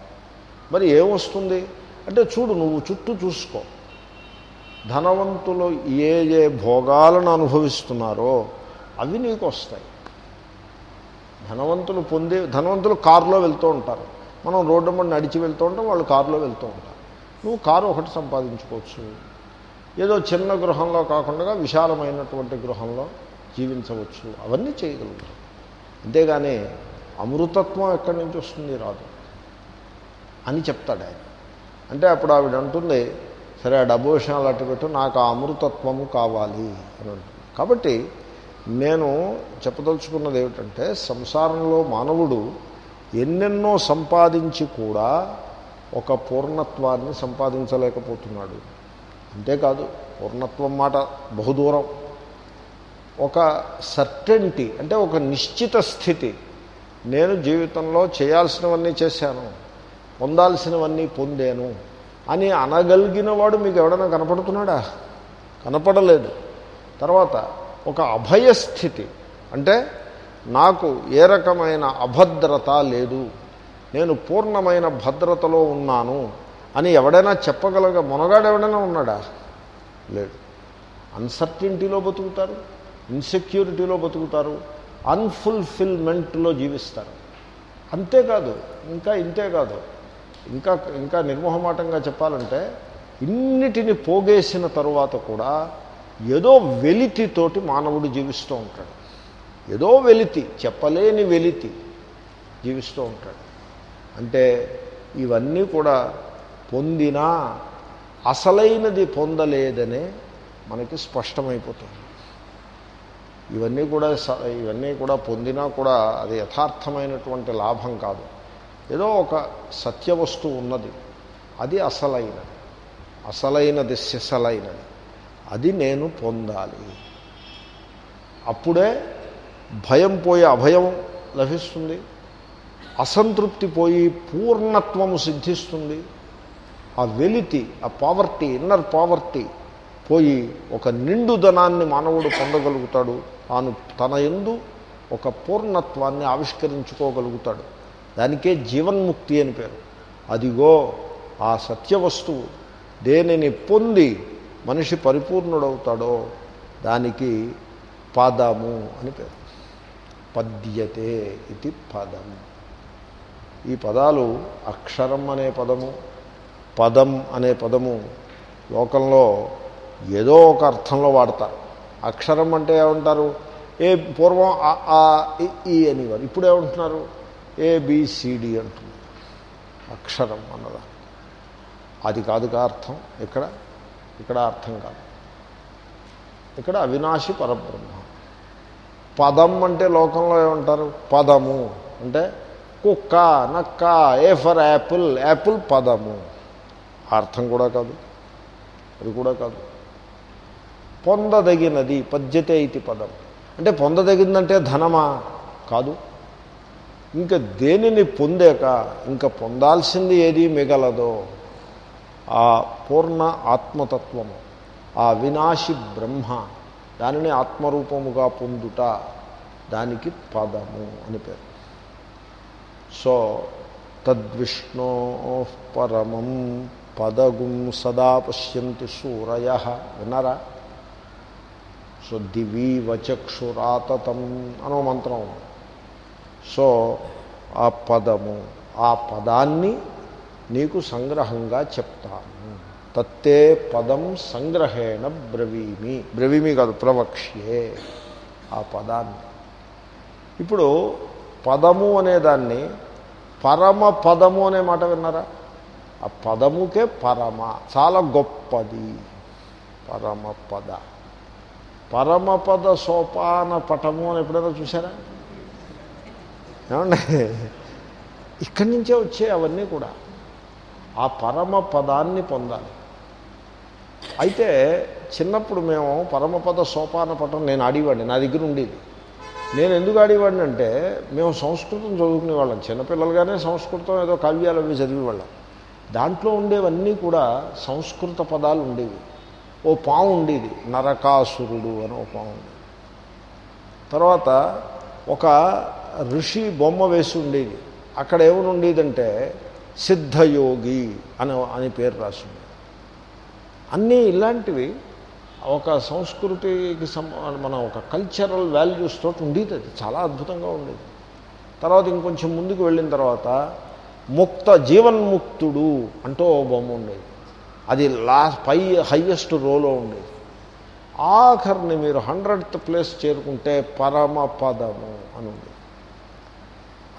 మరి ఏమొస్తుంది అంటే చూడు నువ్వు చుట్టూ చూసుకో. ధనవంతులు ఏ ఏ భోగాలను అనుభవిస్తున్నారో అవి నీకు వస్తాయి. ధనవంతులు పొందే ధనవంతులు కారులో వెళ్తూ ఉంటారు. మనం రోడ్డు మీద నడిచి వెళ్తూ ఉంటాం వాళ్ళు కారులో వెళ్తూ ఉంటారు. నువ్వు కారు ఒకటి సంపాదించుకోవచ్చు. ఏదో చిన్న గృహంలో కాకుండా విశాలమైనటువంటి గృహంలో జీవించవచ్చు. అవన్నీ చేయగలుగుతాం అంతేగాని అమృతత్వం ఎక్కడి నుంచి వస్తుంది? రాదు. అని చెప్తాడు ఆయన. అంటే అప్పుడు ఆవిడ అంటుంది సరే ఆ డబ్బు విషయం అలాంటి పెట్టు నాకు ఆ అమృతత్వము కావాలి. అని అంటుంది. కాబట్టి నేను చెప్పదలుచుకున్నది ఏమిటంటే సంసారంలో మానవుడు ఎన్నెన్నో సంపాదించి కూడా ఒక పూర్ణత్వాన్ని సంపాదించలేకపోతున్నాడు. అంతేకాదు పూర్ణత్వం మాట బహుదూరం. ఒక సర్టెంటీ అంటే ఒక నిశ్చిత స్థితి. నేను జీవితంలో చేయాల్సినవన్నీ చేశాను. పొందాల్సినవన్నీ పొందాను అని అనగలిగిన వాడు మీకు ఎవడన్నా కనపడుతున్నాడా? కనపడలేదు. తర్వాత ఒక అభయస్థితి అంటే నాకు ఏ రకమైన అభద్రత లేదు. నేను పూర్ణమైన భద్రతలో ఉన్నాను అని ఎవడైనా చెప్పగలగ? మునగాడు ఎవడైనా ఉన్నాడా? లేడు అన్సర్టింటీలో బతుకుతారు ఇన్సెక్యూరిటీలో బతుకుతారు అన్ఫుల్ఫిల్మెంట్లో జీవిస్తారు. అంతేకాదు ఇంకా ఇంతేకాదు ఇంకా ఇంకా నిర్మోహమాటంగా చెప్పాలంటే ఇన్నిటిని పోగేసిన తరువాత కూడా ఏదో వెలితితోటి మానవుడు జీవిస్తూ ఉంటాడు. ఏదో వెలితి చెప్పలేని వెలితి జీవిస్తూ ఉంటాడు. అంటే ఇవన్నీ కూడా పొందినా అసలైనది పొందలేదనే మనకి స్పష్టమైపోతుంది. ఇవన్నీ కూడా స- ఇవన్నీ కూడా పొందినా కూడా అది యథార్థమైనటువంటి లాభం కాదు. ఏదో ఒక సత్యవస్తు ఉన్నది. అది అసలైనది. అసలైనది సిసలైనది అది నేను పొందాలి. అప్పుడే భయం పోయి అభయం లభిస్తుంది. అసంతృప్తి పోయి పూర్ణత్వము సిద్ధిస్తుంది. ఆ వెలితి ఆ పావర్టీ ఇన్నర్ పావర్టీ పోయి ఒక నిండుదనాన్ని మానవుడు పొందగలుగుతాడు. తాను తన ఎందు ఒక పూర్ణత్వాన్ని ఆవిష్కరించుకోగలుగుతాడు. దానికే జీవన్ముక్తి అని పేరు. అదిగో ఆ సత్యవస్తువు దేనిని పొంది మనిషి పరిపూర్ణుడవుతాడో దానికి పాదము అని పేరు. పద్యతే ఇది పదం. ఈ పదాలు అక్షరం అనే పదము పదం అనే పదము లోకంలో ఏదో ఒక అర్థంలో వాడతారు. అక్షరం అంటే ఏమంటారు? ఏ పూర్వం ఈ అనేవారు ఇప్పుడు ఏమంటున్నారు? ఏబిసిడి అంటుంది. అక్షరం అన్నదా. అది కాదుగా అర్థం? ఇక్కడ ఇక్కడ అర్థం కాదు. ఇక్కడ అవినాశి పరబ్రహ్మ. పదం అంటే లోకంలో ఏమంటారు? పదము. అంటే కుక్క నక్క ఏ ఫర్ యాపిల్ యాపిల్ పదము. అర్థం కూడా కాదు. అది కూడా కాదు. పొందదగినది పద్యతే ఇది పదం. అంటే పొందదగిందంటే ధనమా? కాదు. ఇంకా దేనిని పొందాక ఇంకా పొందాల్సింది ఏది మిగలదో ఆ పూర్ణ ఆత్మతత్వము ఆ వినాశి బ్రహ్మ దానిని ఆత్మరూపముగా పొందుట దానికి పదము అని పేరు. సో తద్విష్ణో పరమం పదగుం సదా పశ్యంతి సూరయ. విన్నారా? సో దివి వచక్షురాతతం అనో మంత్రం. ఉంది. సో ఆ పదము ఆ పదాన్ని నీకు సంగ్రహంగా చెప్తాను. తత్తే పదం సంగ్రహేణ బ్రవీమి. బ్రవీమి కాదు ప్రవక్ష్యే ఆ పదాన్ని. ఇప్పుడు పదము అనేదాన్ని పరమ పదము అనే మాట విన్నారా? ఆ పదముకే పరమ చాలా గొప్పది. పరమ పద పరమపద సోపాన పటము అని ఎప్పుడైనా చూసారా ఏమండి? ఇక్కడి నుంచే వచ్చే అవన్నీ కూడా ఆ పరమ పదాన్ని పొందాలి. అయితే చిన్నప్పుడు మేము పరమపద సోపాన పటం నేను ఆడేవాడిని నా దగ్గర ఉండేది. నేను ఎందుకు ఆడేవాడిని అంటే మేము సంస్కృతం చదువుకునే వాళ్ళం. చిన్నపిల్లలుగానే సంస్కృతం ఏదో కావ్యాలు అవి చదివేవాళ్ళం. దాంట్లో ఉండేవన్నీ కూడా సంస్కృత పదాలు ఉండేవి. ఓ పాము ఉండేది నరకాసురుడు అని ఓ పాము ఉండేది. తర్వాత ఒక ఋషి బొమ్మ వేసి ఉండేది. అక్కడ ఏమని ఉండేదంటే సిద్ధయోగి అని అని పేరు రాసింది. అన్నీ ఇలాంటివి ఒక సంస్కృతికి సం మన ఒక కల్చరల్ వాల్యూస్ తోటి ఉండేది అది. చాలా అద్భుతంగా ఉండేది. తర్వాత ఇంకొంచెం ముందుకు వెళ్ళిన తర్వాత ముక్త జీవన్ముక్తుడు అంటూ ఓ బొమ్మ ఉండేది. అది లాస్ట్ పై హయ్యెస్ట్ రోలో ఉండేది. ఆఖరిని మీరు హండ్రెడ్త్ ప్లేస్ చేరుకుంటే పరమ పదము అని ఉంది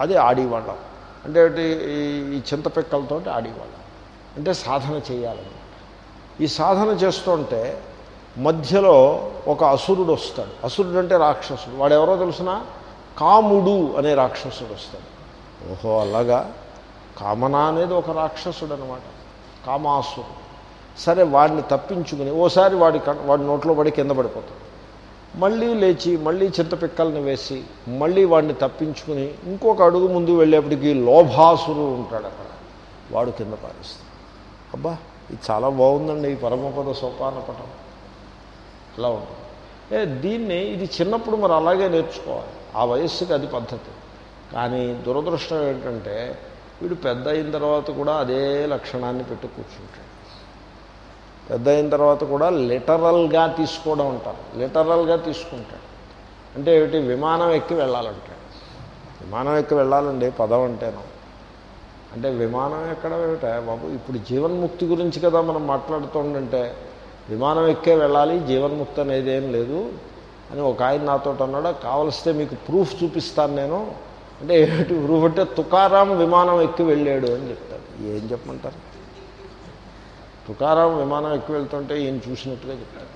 అది ఆడేవాళ్ళం. అంటే ఈ- ఈ చింతపిక్కలతో ఆడేవాళ్ళం. అంటే సాధన చేయాలన్నమాట. ఈ సాధన చేస్తుంటే మధ్యలో ఒక అసురుడు వస్తాడు. అసురుడు అంటే రాక్షసుడు. వాడు ఎవరో తెలిసిన? కాముడు అనే రాక్షసుడు వస్తాడు. ఓహో అలాగా? కామన అనేది ఒక రాక్షసుడు అనమాట కామాసురుడు. సరే వాడిని తప్పించుకుని ఓసారి వాడి వాడి నోట్లో పడి కింద పడిపోతాడు. మళ్ళీ లేచి మళ్ళీ చింతపిక్కల్ని వేసి మళ్ళీ వాడిని తప్పించుకుని ఇంకొక అడుగు ముందు వెళ్ళేప్పటికీ లోభాసురుడు ఉంటాడు అక్కడ. వాడు కింద పారిస్తాడు. అబ్బా ఇది చాలా బాగుందండి ఈ పరమపద సోపాన పటం. ఇలా ఉంటుంది. ఏ దీన్ని ఇది చిన్నప్పుడు మరి అలాగే నేర్చుకోవాలి. ఆ వయస్సుకి అది పద్ధతి. కానీ దురదృష్టం ఏంటంటే వీడు పెద్ద అయిన తర్వాత కూడా అదే లక్షణాన్ని పెట్టు కూర్చుంటాడు. పెద్ద అయిన తర్వాత కూడా లిటరల్గా తీసుకోవడం అంటారు. లిటరల్గా తీసుకుంటాడు. అంటే ఏమిటి? విమానం ఎక్కి వెళ్ళాలంటాడు. విమానం ఎక్కి వెళ్ళాలండి పదం అంటేను. అంటే విమానం ఎక్కడ ఏమిటా? బాబు ఇప్పుడు జీవన్ముక్తి గురించి కదా మనం మాట్లాడుతుండంటే విమానం ఎక్కే వెళ్ళాలి జీవన్ముక్తి అనేది ఏం లేదు అని ఒక ఆయన నాతో అన్నాడు కావలిస్తే మీకు ప్రూఫ్ చూపిస్తాను నేను. అంటే ఏమిటి? ప్రూఫ్ అంటే తుకారాం విమానం ఎక్కి వెళ్ళాడు అని చెప్తాడు. ఏం చెప్పమంటారు? తుకారాం విమానం ఎక్కువ వెళ్తుంటే ఈయన చూసినట్టుగా చెప్తాడు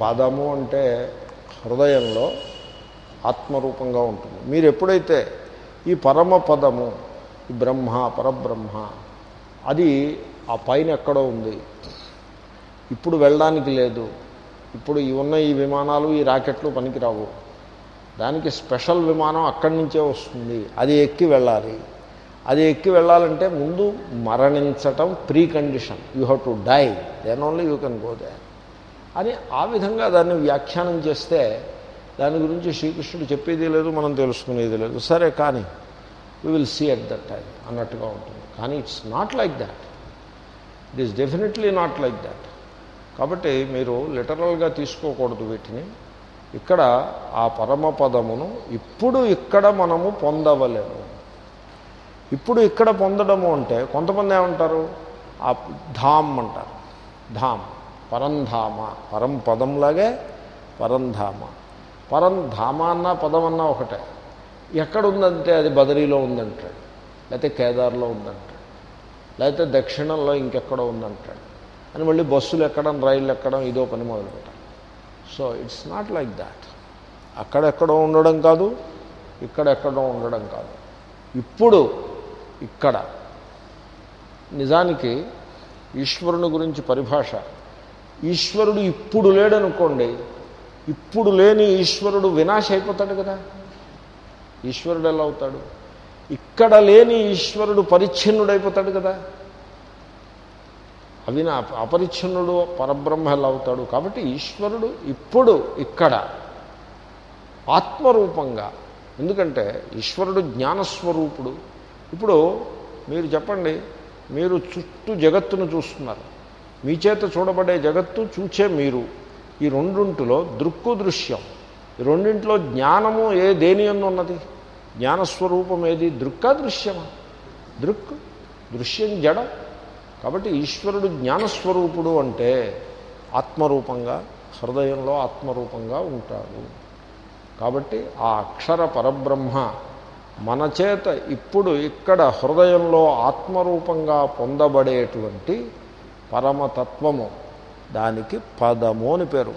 పదము అంటే హృదయంలో ఆత్మరూపంగా ఉంటుంది. మీరు ఎప్పుడైతే ఈ పరమ పదము ఈ బ్రహ్మ పరబ్రహ్మ అది ఆ పైన ఎక్కడో ఉంది. ఇప్పుడు వెళ్ళడానికి లేదు. ఇప్పుడు ఈ ఉన్న ఈ విమానాలు ఈ రాకెట్లు పనికిరావు. దానికి స్పెషల్ విమానం అక్కడి నుంచే వస్తుంది. అది ఎక్కి వెళ్ళాలి. అది ఎక్కి వెళ్ళాలంటే ముందు మరణించటం pre condition you have to die. Then only you can go there అని ఆ విధంగా దాన్ని వ్యాఖ్యానం చేస్తే దాని గురించి శ్రీకృష్ణుడు చెప్పేది లేదు మనం తెలుసుకునేది లేదు. సరే కానీ we will see at that time అన్నట్టుగా ఉంటుంది. కానీ it's not like that it is definitely not like that కాబట్టి మీరు లిటరల్గా తీసుకోకూడదు వీటిని. ఇక్కడ ఆ పరమపదమును ఇప్పుడు ఇక్కడ మనము పొందవలేము. ఇప్పుడు ఇక్కడ పొందడము అంటే కొంతమంది ఏమంటారు? ఆ ధామ్ అంటారు. ధామ్. పరంధామ. పరం పదంలాగే పరంధామ. పరంధామ అన్న పదం అన్నా ఒకటే. ఎక్కడ ఉందంటే అది బదరీలో ఉందంటాడు. లేకపోతే కేదార్లో ఉందంటాడు. లేకపోతే దక్షిణంలో ఇంకెక్కడో ఉందంటాడు. అని మళ్ళీ బస్సులు ఎక్కడం రైళ్ళు ఎక్కడం ఇదో పని మొదలుపెట్టాలి. So it's not like that అక్కడెక్కడో ఉండడం కాదు ఇక్కడెక్కడో ఉండడం కాదు. ఇప్పుడు ఇక్కడ. నిజానికి ఈశ్వరుని గురించి పరిభాష. ఈశ్వరుడు ఇప్పుడు లేడనుకోండి ఇప్పుడు లేని ఈశ్వరుడు వినాశ అయిపోతాడు కదా. ఈశ్వరుడు ఎలా అవుతాడు? ఇక్కడ లేని ఈశ్వరుడు పరిచ్ఛిన్నుడైపోతాడు కదా. అవినా అపరిచ్ఛిన్నుడు పరబ్రహ్మ ఎలా అవుతాడు? కాబట్టి ఈశ్వరుడు ఇప్పుడు ఇక్కడ. ఆత్మరూపంగా. ఎందుకంటే ఈశ్వరుడు జ్ఞానస్వరూపుడు. ఇప్పుడు మీరు చెప్పండి మీరు చుట్టూ జగత్తును చూస్తున్నారు. మీ చేత చూడబడే జగత్తు చూచే మీరు. ఈ రెండింటిలో దృక్కు దృశ్యం. ఈ రెండింటిలో జ్ఞానము ఏ దేని ఉన్నది? జ్ఞానస్వరూపం ఏది? దృక్క దృశ్యమా? దృక్ దృశ్యం జడ. కాబట్టి ఈశ్వరుడు జ్ఞానస్వరూపుడు అంటే ఆత్మరూపంగా హృదయంలో ఆత్మరూపంగా ఉంటాడు. కాబట్టి ఆ అక్షర పరబ్రహ్మ మన చేత ఇప్పుడు ఇక్కడ హృదయంలో ఆత్మరూపంగా పొందబడేటువంటి పరమతత్వము దానికి పదము అని పేరు.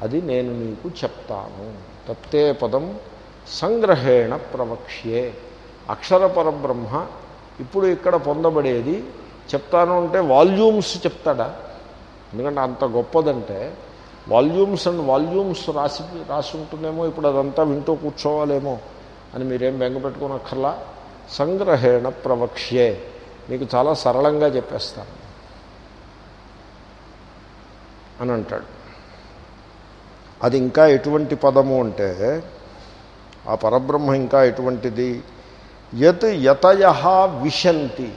అది నేను మీకు చెప్తాను. తత్తే పదం సంగ్రహేణ ప్రవక్ష్యే. అక్షరపర బ్రహ్మ ఇప్పుడు ఇక్కడ పొందబడేది చెప్తాను అంటే వాల్యూమ్స్ చెప్తాడా? ఎందుకంటే అంత గొప్పదంటే వాల్యూమ్స్ అండ్ వాల్యూమ్స్ రాసి రాసి ఉంటుందేమో ఇప్పుడు అదంతా వింటూ కూర్చోవాలేమో. అని మీరేం బెంగపెట్టుకోనక్కర్లా సంగ్రహేణ ప్రవక్ష్యే. మీకు చాలా సరళంగా చెప్పేస్తాను. అని అంటాడు. అది ఇంకా ఎటువంటి పదము అంటే ఆ పరబ్రహ్మ ఇంకా ఎటువంటిది? యత్ యతయ విశంతి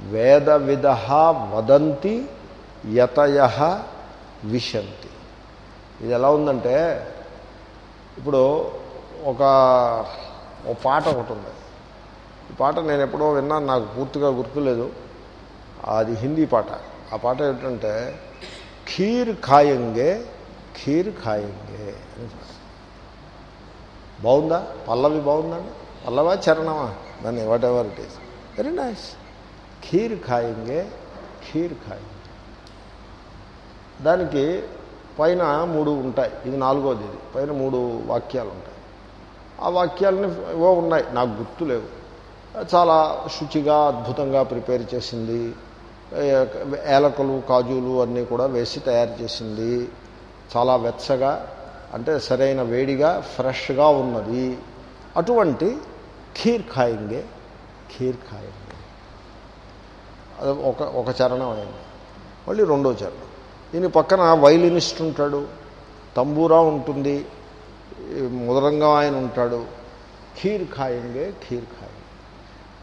వేదవిద వదంతి యతయ విశంతి. ఇది ఎలా ఉందంటే ఇప్పుడు ఒక ఓ పాట ఒకటి ఉంది. ఈ పాట నేను ఎప్పుడో విన్నాను నాకు పూర్తిగా గుర్తులేదు అది హిందీ పాట. ఆ పాట ఏంటంటే ఖీర్ ఖాయంగే ఖీర్ ఖాయంగే అని బాగుందా? పల్లవి బాగుందండి? పల్లవా చరణమా? దాన్ని whatever it is very nice kheer ఖాయంగే ఖీర్ ఖాయంగే. దానికి పైన మూడు ఉంటాయి. ఇది నాలుగోది. ఇది పైన మూడు వాక్యాలు ఉంటాయి. ఆ వాక్యాలని ఏవో ఉన్నాయి. నాకు గుర్తు లేవు. చాలా శుచిగా అద్భుతంగా ప్రిపేర్ చేసింది. ఏలకలు కాజులు అన్నీ కూడా వేసి తయారు చేసింది. చాలా వెచ్చగా అంటే సరైన వేడిగా ఫ్రెష్గా ఉన్నది. అటువంటి ఖీర్ ఖాయింగే ఖీర్ ఖాయింగే. అది ఒక ఒక చరణం అయింది. మళ్ళీ రెండో చరణం. దీని పక్కన వైలినిస్ట్ ఉంటాడు. తంబూరా ఉంటుంది. ముదరంగం ఆయన ఉంటాడు. ఖీర్ ఖాయింగే ఖీర్ ఖాయం.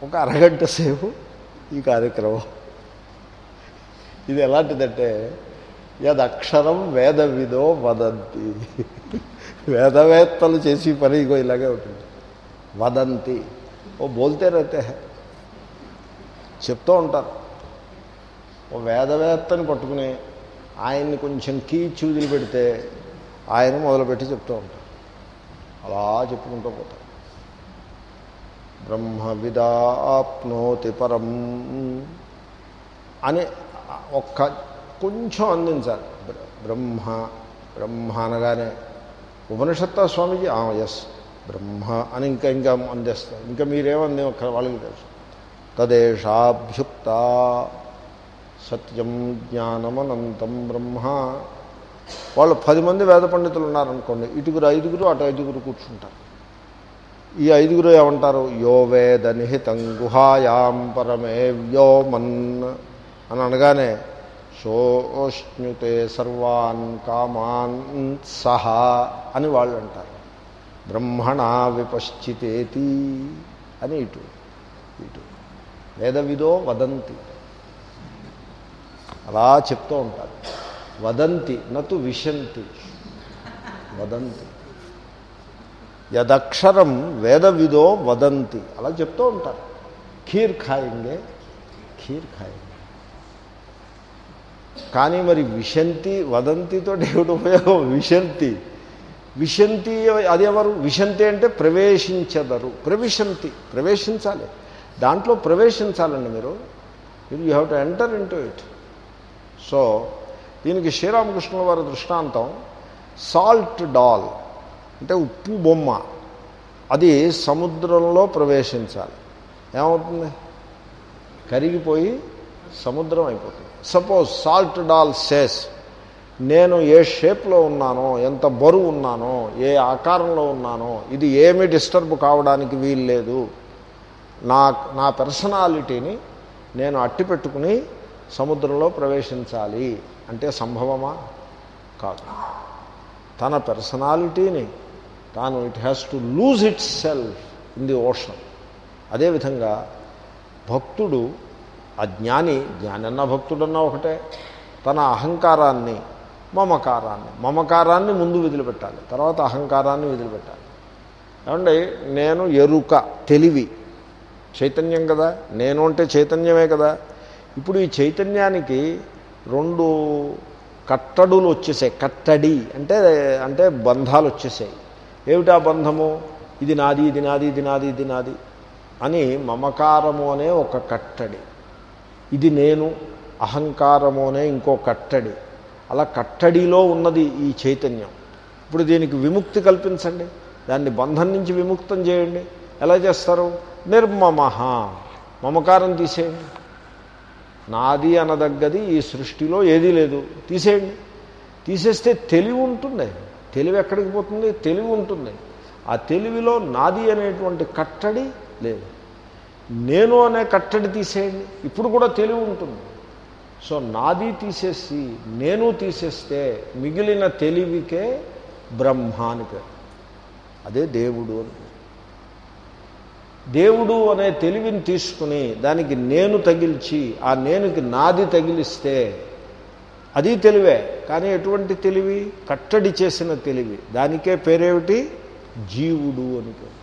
ఒక అరగంట సేపు ఈ కార్యక్రమం. ఇది ఎలాంటిదంటే యదక్షరం వేద విదో వదంతి. వేదవేత్తలు చేసి పని ఇగో ఇలాగే ఉంటుంది. వదంతి. ఓ బోల్తే రైతే చెప్తూ ఉంటారు. ఓ వేదవేత్తని పట్టుకుని ఆయన్ని కొంచెం కీచి వదిలిపెడితే ఆయన మొదలుపెట్టి చెప్తూ ఉంటారు. అలా చెప్పుకుంటూ పోతారు బ్రహ్మ విదాప్నోతి పరం అని ఒక్క కొంచెం అందించాలి బ్రహ్మ బ్రహ్మ అనగానే ఉపనిషత్త స్వామీజీ ఎస్ బ్రహ్మ అని ఇంకా ఇంకా అందిస్తారు ఇంకా మీరేమంది వాళ్ళకి తెలుసు తదేషాభ్యుక్త సత్యం జ్ఞానమనంతం బ్రహ్మ వాళ్ళు పది మంది వేద పండితులు ఉన్నారనుకోండి ఇటుగురు ఐదుగురు అటు ఐదుగురు కూర్చుంటారు. ఈ ఐదుగురు ఏమంటారు? యో వేద నిహితం గుహాయాం పరమే వ్యోమన్ అని అనగానే సోష్ణుతే సర్వాన్ కామాన్ సహా అని వాళ్ళు అంటారు. బ్రహ్మణ విపశ్చితేతి అని ఇటు ఇటు. వేదవిదో వదంతి. అలా చెప్తూ ఉంటారు. వదంతి నతు విశంతి. వదంతి. యదక్షరం వేదవిదో వదంతి. అలా చెప్తూ ఉంటారు. ఖీర్ ఖాయింగే ఖీర్ ఖాయింగే. కానీ మరి విశంతి వదంతితో ఏమిటి ఉపయోగం? విశంతి. విశంతి అది ఎవరు? విశంతి అంటే ప్రవేశించదరు. ప్రవిశంతి. ప్రవేశించాలి. దాంట్లో ప్రవేశించాలండి మీరు. మీరు you have to enter into it. So దీనికి శ్రీరామకృష్ణుల వారి దృష్టాంతం సాల్ట్ డాల్ అంటే ఉప్పు బొమ్మ. అది సముద్రంలో ప్రవేశించాలి. ఏమవుతుంది? కరిగిపోయి సముద్రం అయిపోతుంది. సపోజ్ సాల్ట్ డాల్ సేస్ నేను ఏ షేప్లో ఉన్నానో ఎంత బరువు ఉన్నానో ఏ ఆకారంలో ఉన్నానో ఇది ఏమి డిస్టర్బ్ కావడానికి వీలు లేదు. నా నా పర్సనాలిటీని నేను అట్టి పెట్టుకుని సముద్రంలో ప్రవేశించాలి. అంటే సంభవమా? కాదు. తన పర్సనాలిటీని తాను it has to lose itself in the ocean. అదేవిధంగా భక్తుడు ఆ జ్ఞాని జ్ఞానన్న భక్తుడన్నా ఒకటే తన అహంకారాన్ని మమకారాన్ని మమకారాన్ని ముందు వదిలిపెట్టాలి. తర్వాత అహంకారాన్ని వదిలిపెట్టాలి. ఏమండి? నేను ఎరుక తెలివి. చైతన్యం కదా. నేను అంటే చైతన్యమే కదా. ఇప్పుడు ఈ చైతన్యానికి రెండు కట్టడులు వచ్చేసాయి. కట్టడి అంటే అంటే బంధాలు వచ్చేసాయి. ఏమిటా బంధము? ఇది నాది ఇది నాది ఇది నాది ఇది నాది అని మమకారము అనే ఒక కట్టడి. ఇది నేను అహంకారము అనే ఇంకో కట్టడి. అలా కట్టడిలో ఉన్నది ఈ చైతన్యం. ఇప్పుడు దీనికి విముక్తి కల్పించండి. దాన్ని బంధం నుంచి విముక్తం చేయండి. ఎలా చేస్తారు? నిర్మమ మమకారం తీసేయండి. నాది అనదగ్గది ఈ సృష్టిలో ఏదీ లేదు. తీసేయండి. తీసేస్తే తెలివి ఉంటుంది. తెలివి ఎక్కడికి పోతుంది? తెలివి ఉంటుంది. ఆ తెలివిలో నాది అనేటువంటి కట్టడి లేదు. నేను అనే కట్టడి తీసేయండి. ఇప్పుడు కూడా తెలివి ఉంటుంది. సో నాది తీసేసి నేను తీసేస్తే మిగిలిన తెలివికే బ్రహ్మ అని పేరు. అదే దేవుడు అని దేవుడు అనే తెలివిని తీసుకుని దానికి నేను తగిల్చి ఆ నేనుకి నాది తగిలిస్తే అది తెలివే. కానీ ఎటువంటి తెలివి? కట్టడి చేసిన తెలివి. దానికే పేరేమిటి? జీవుడు అని పేరు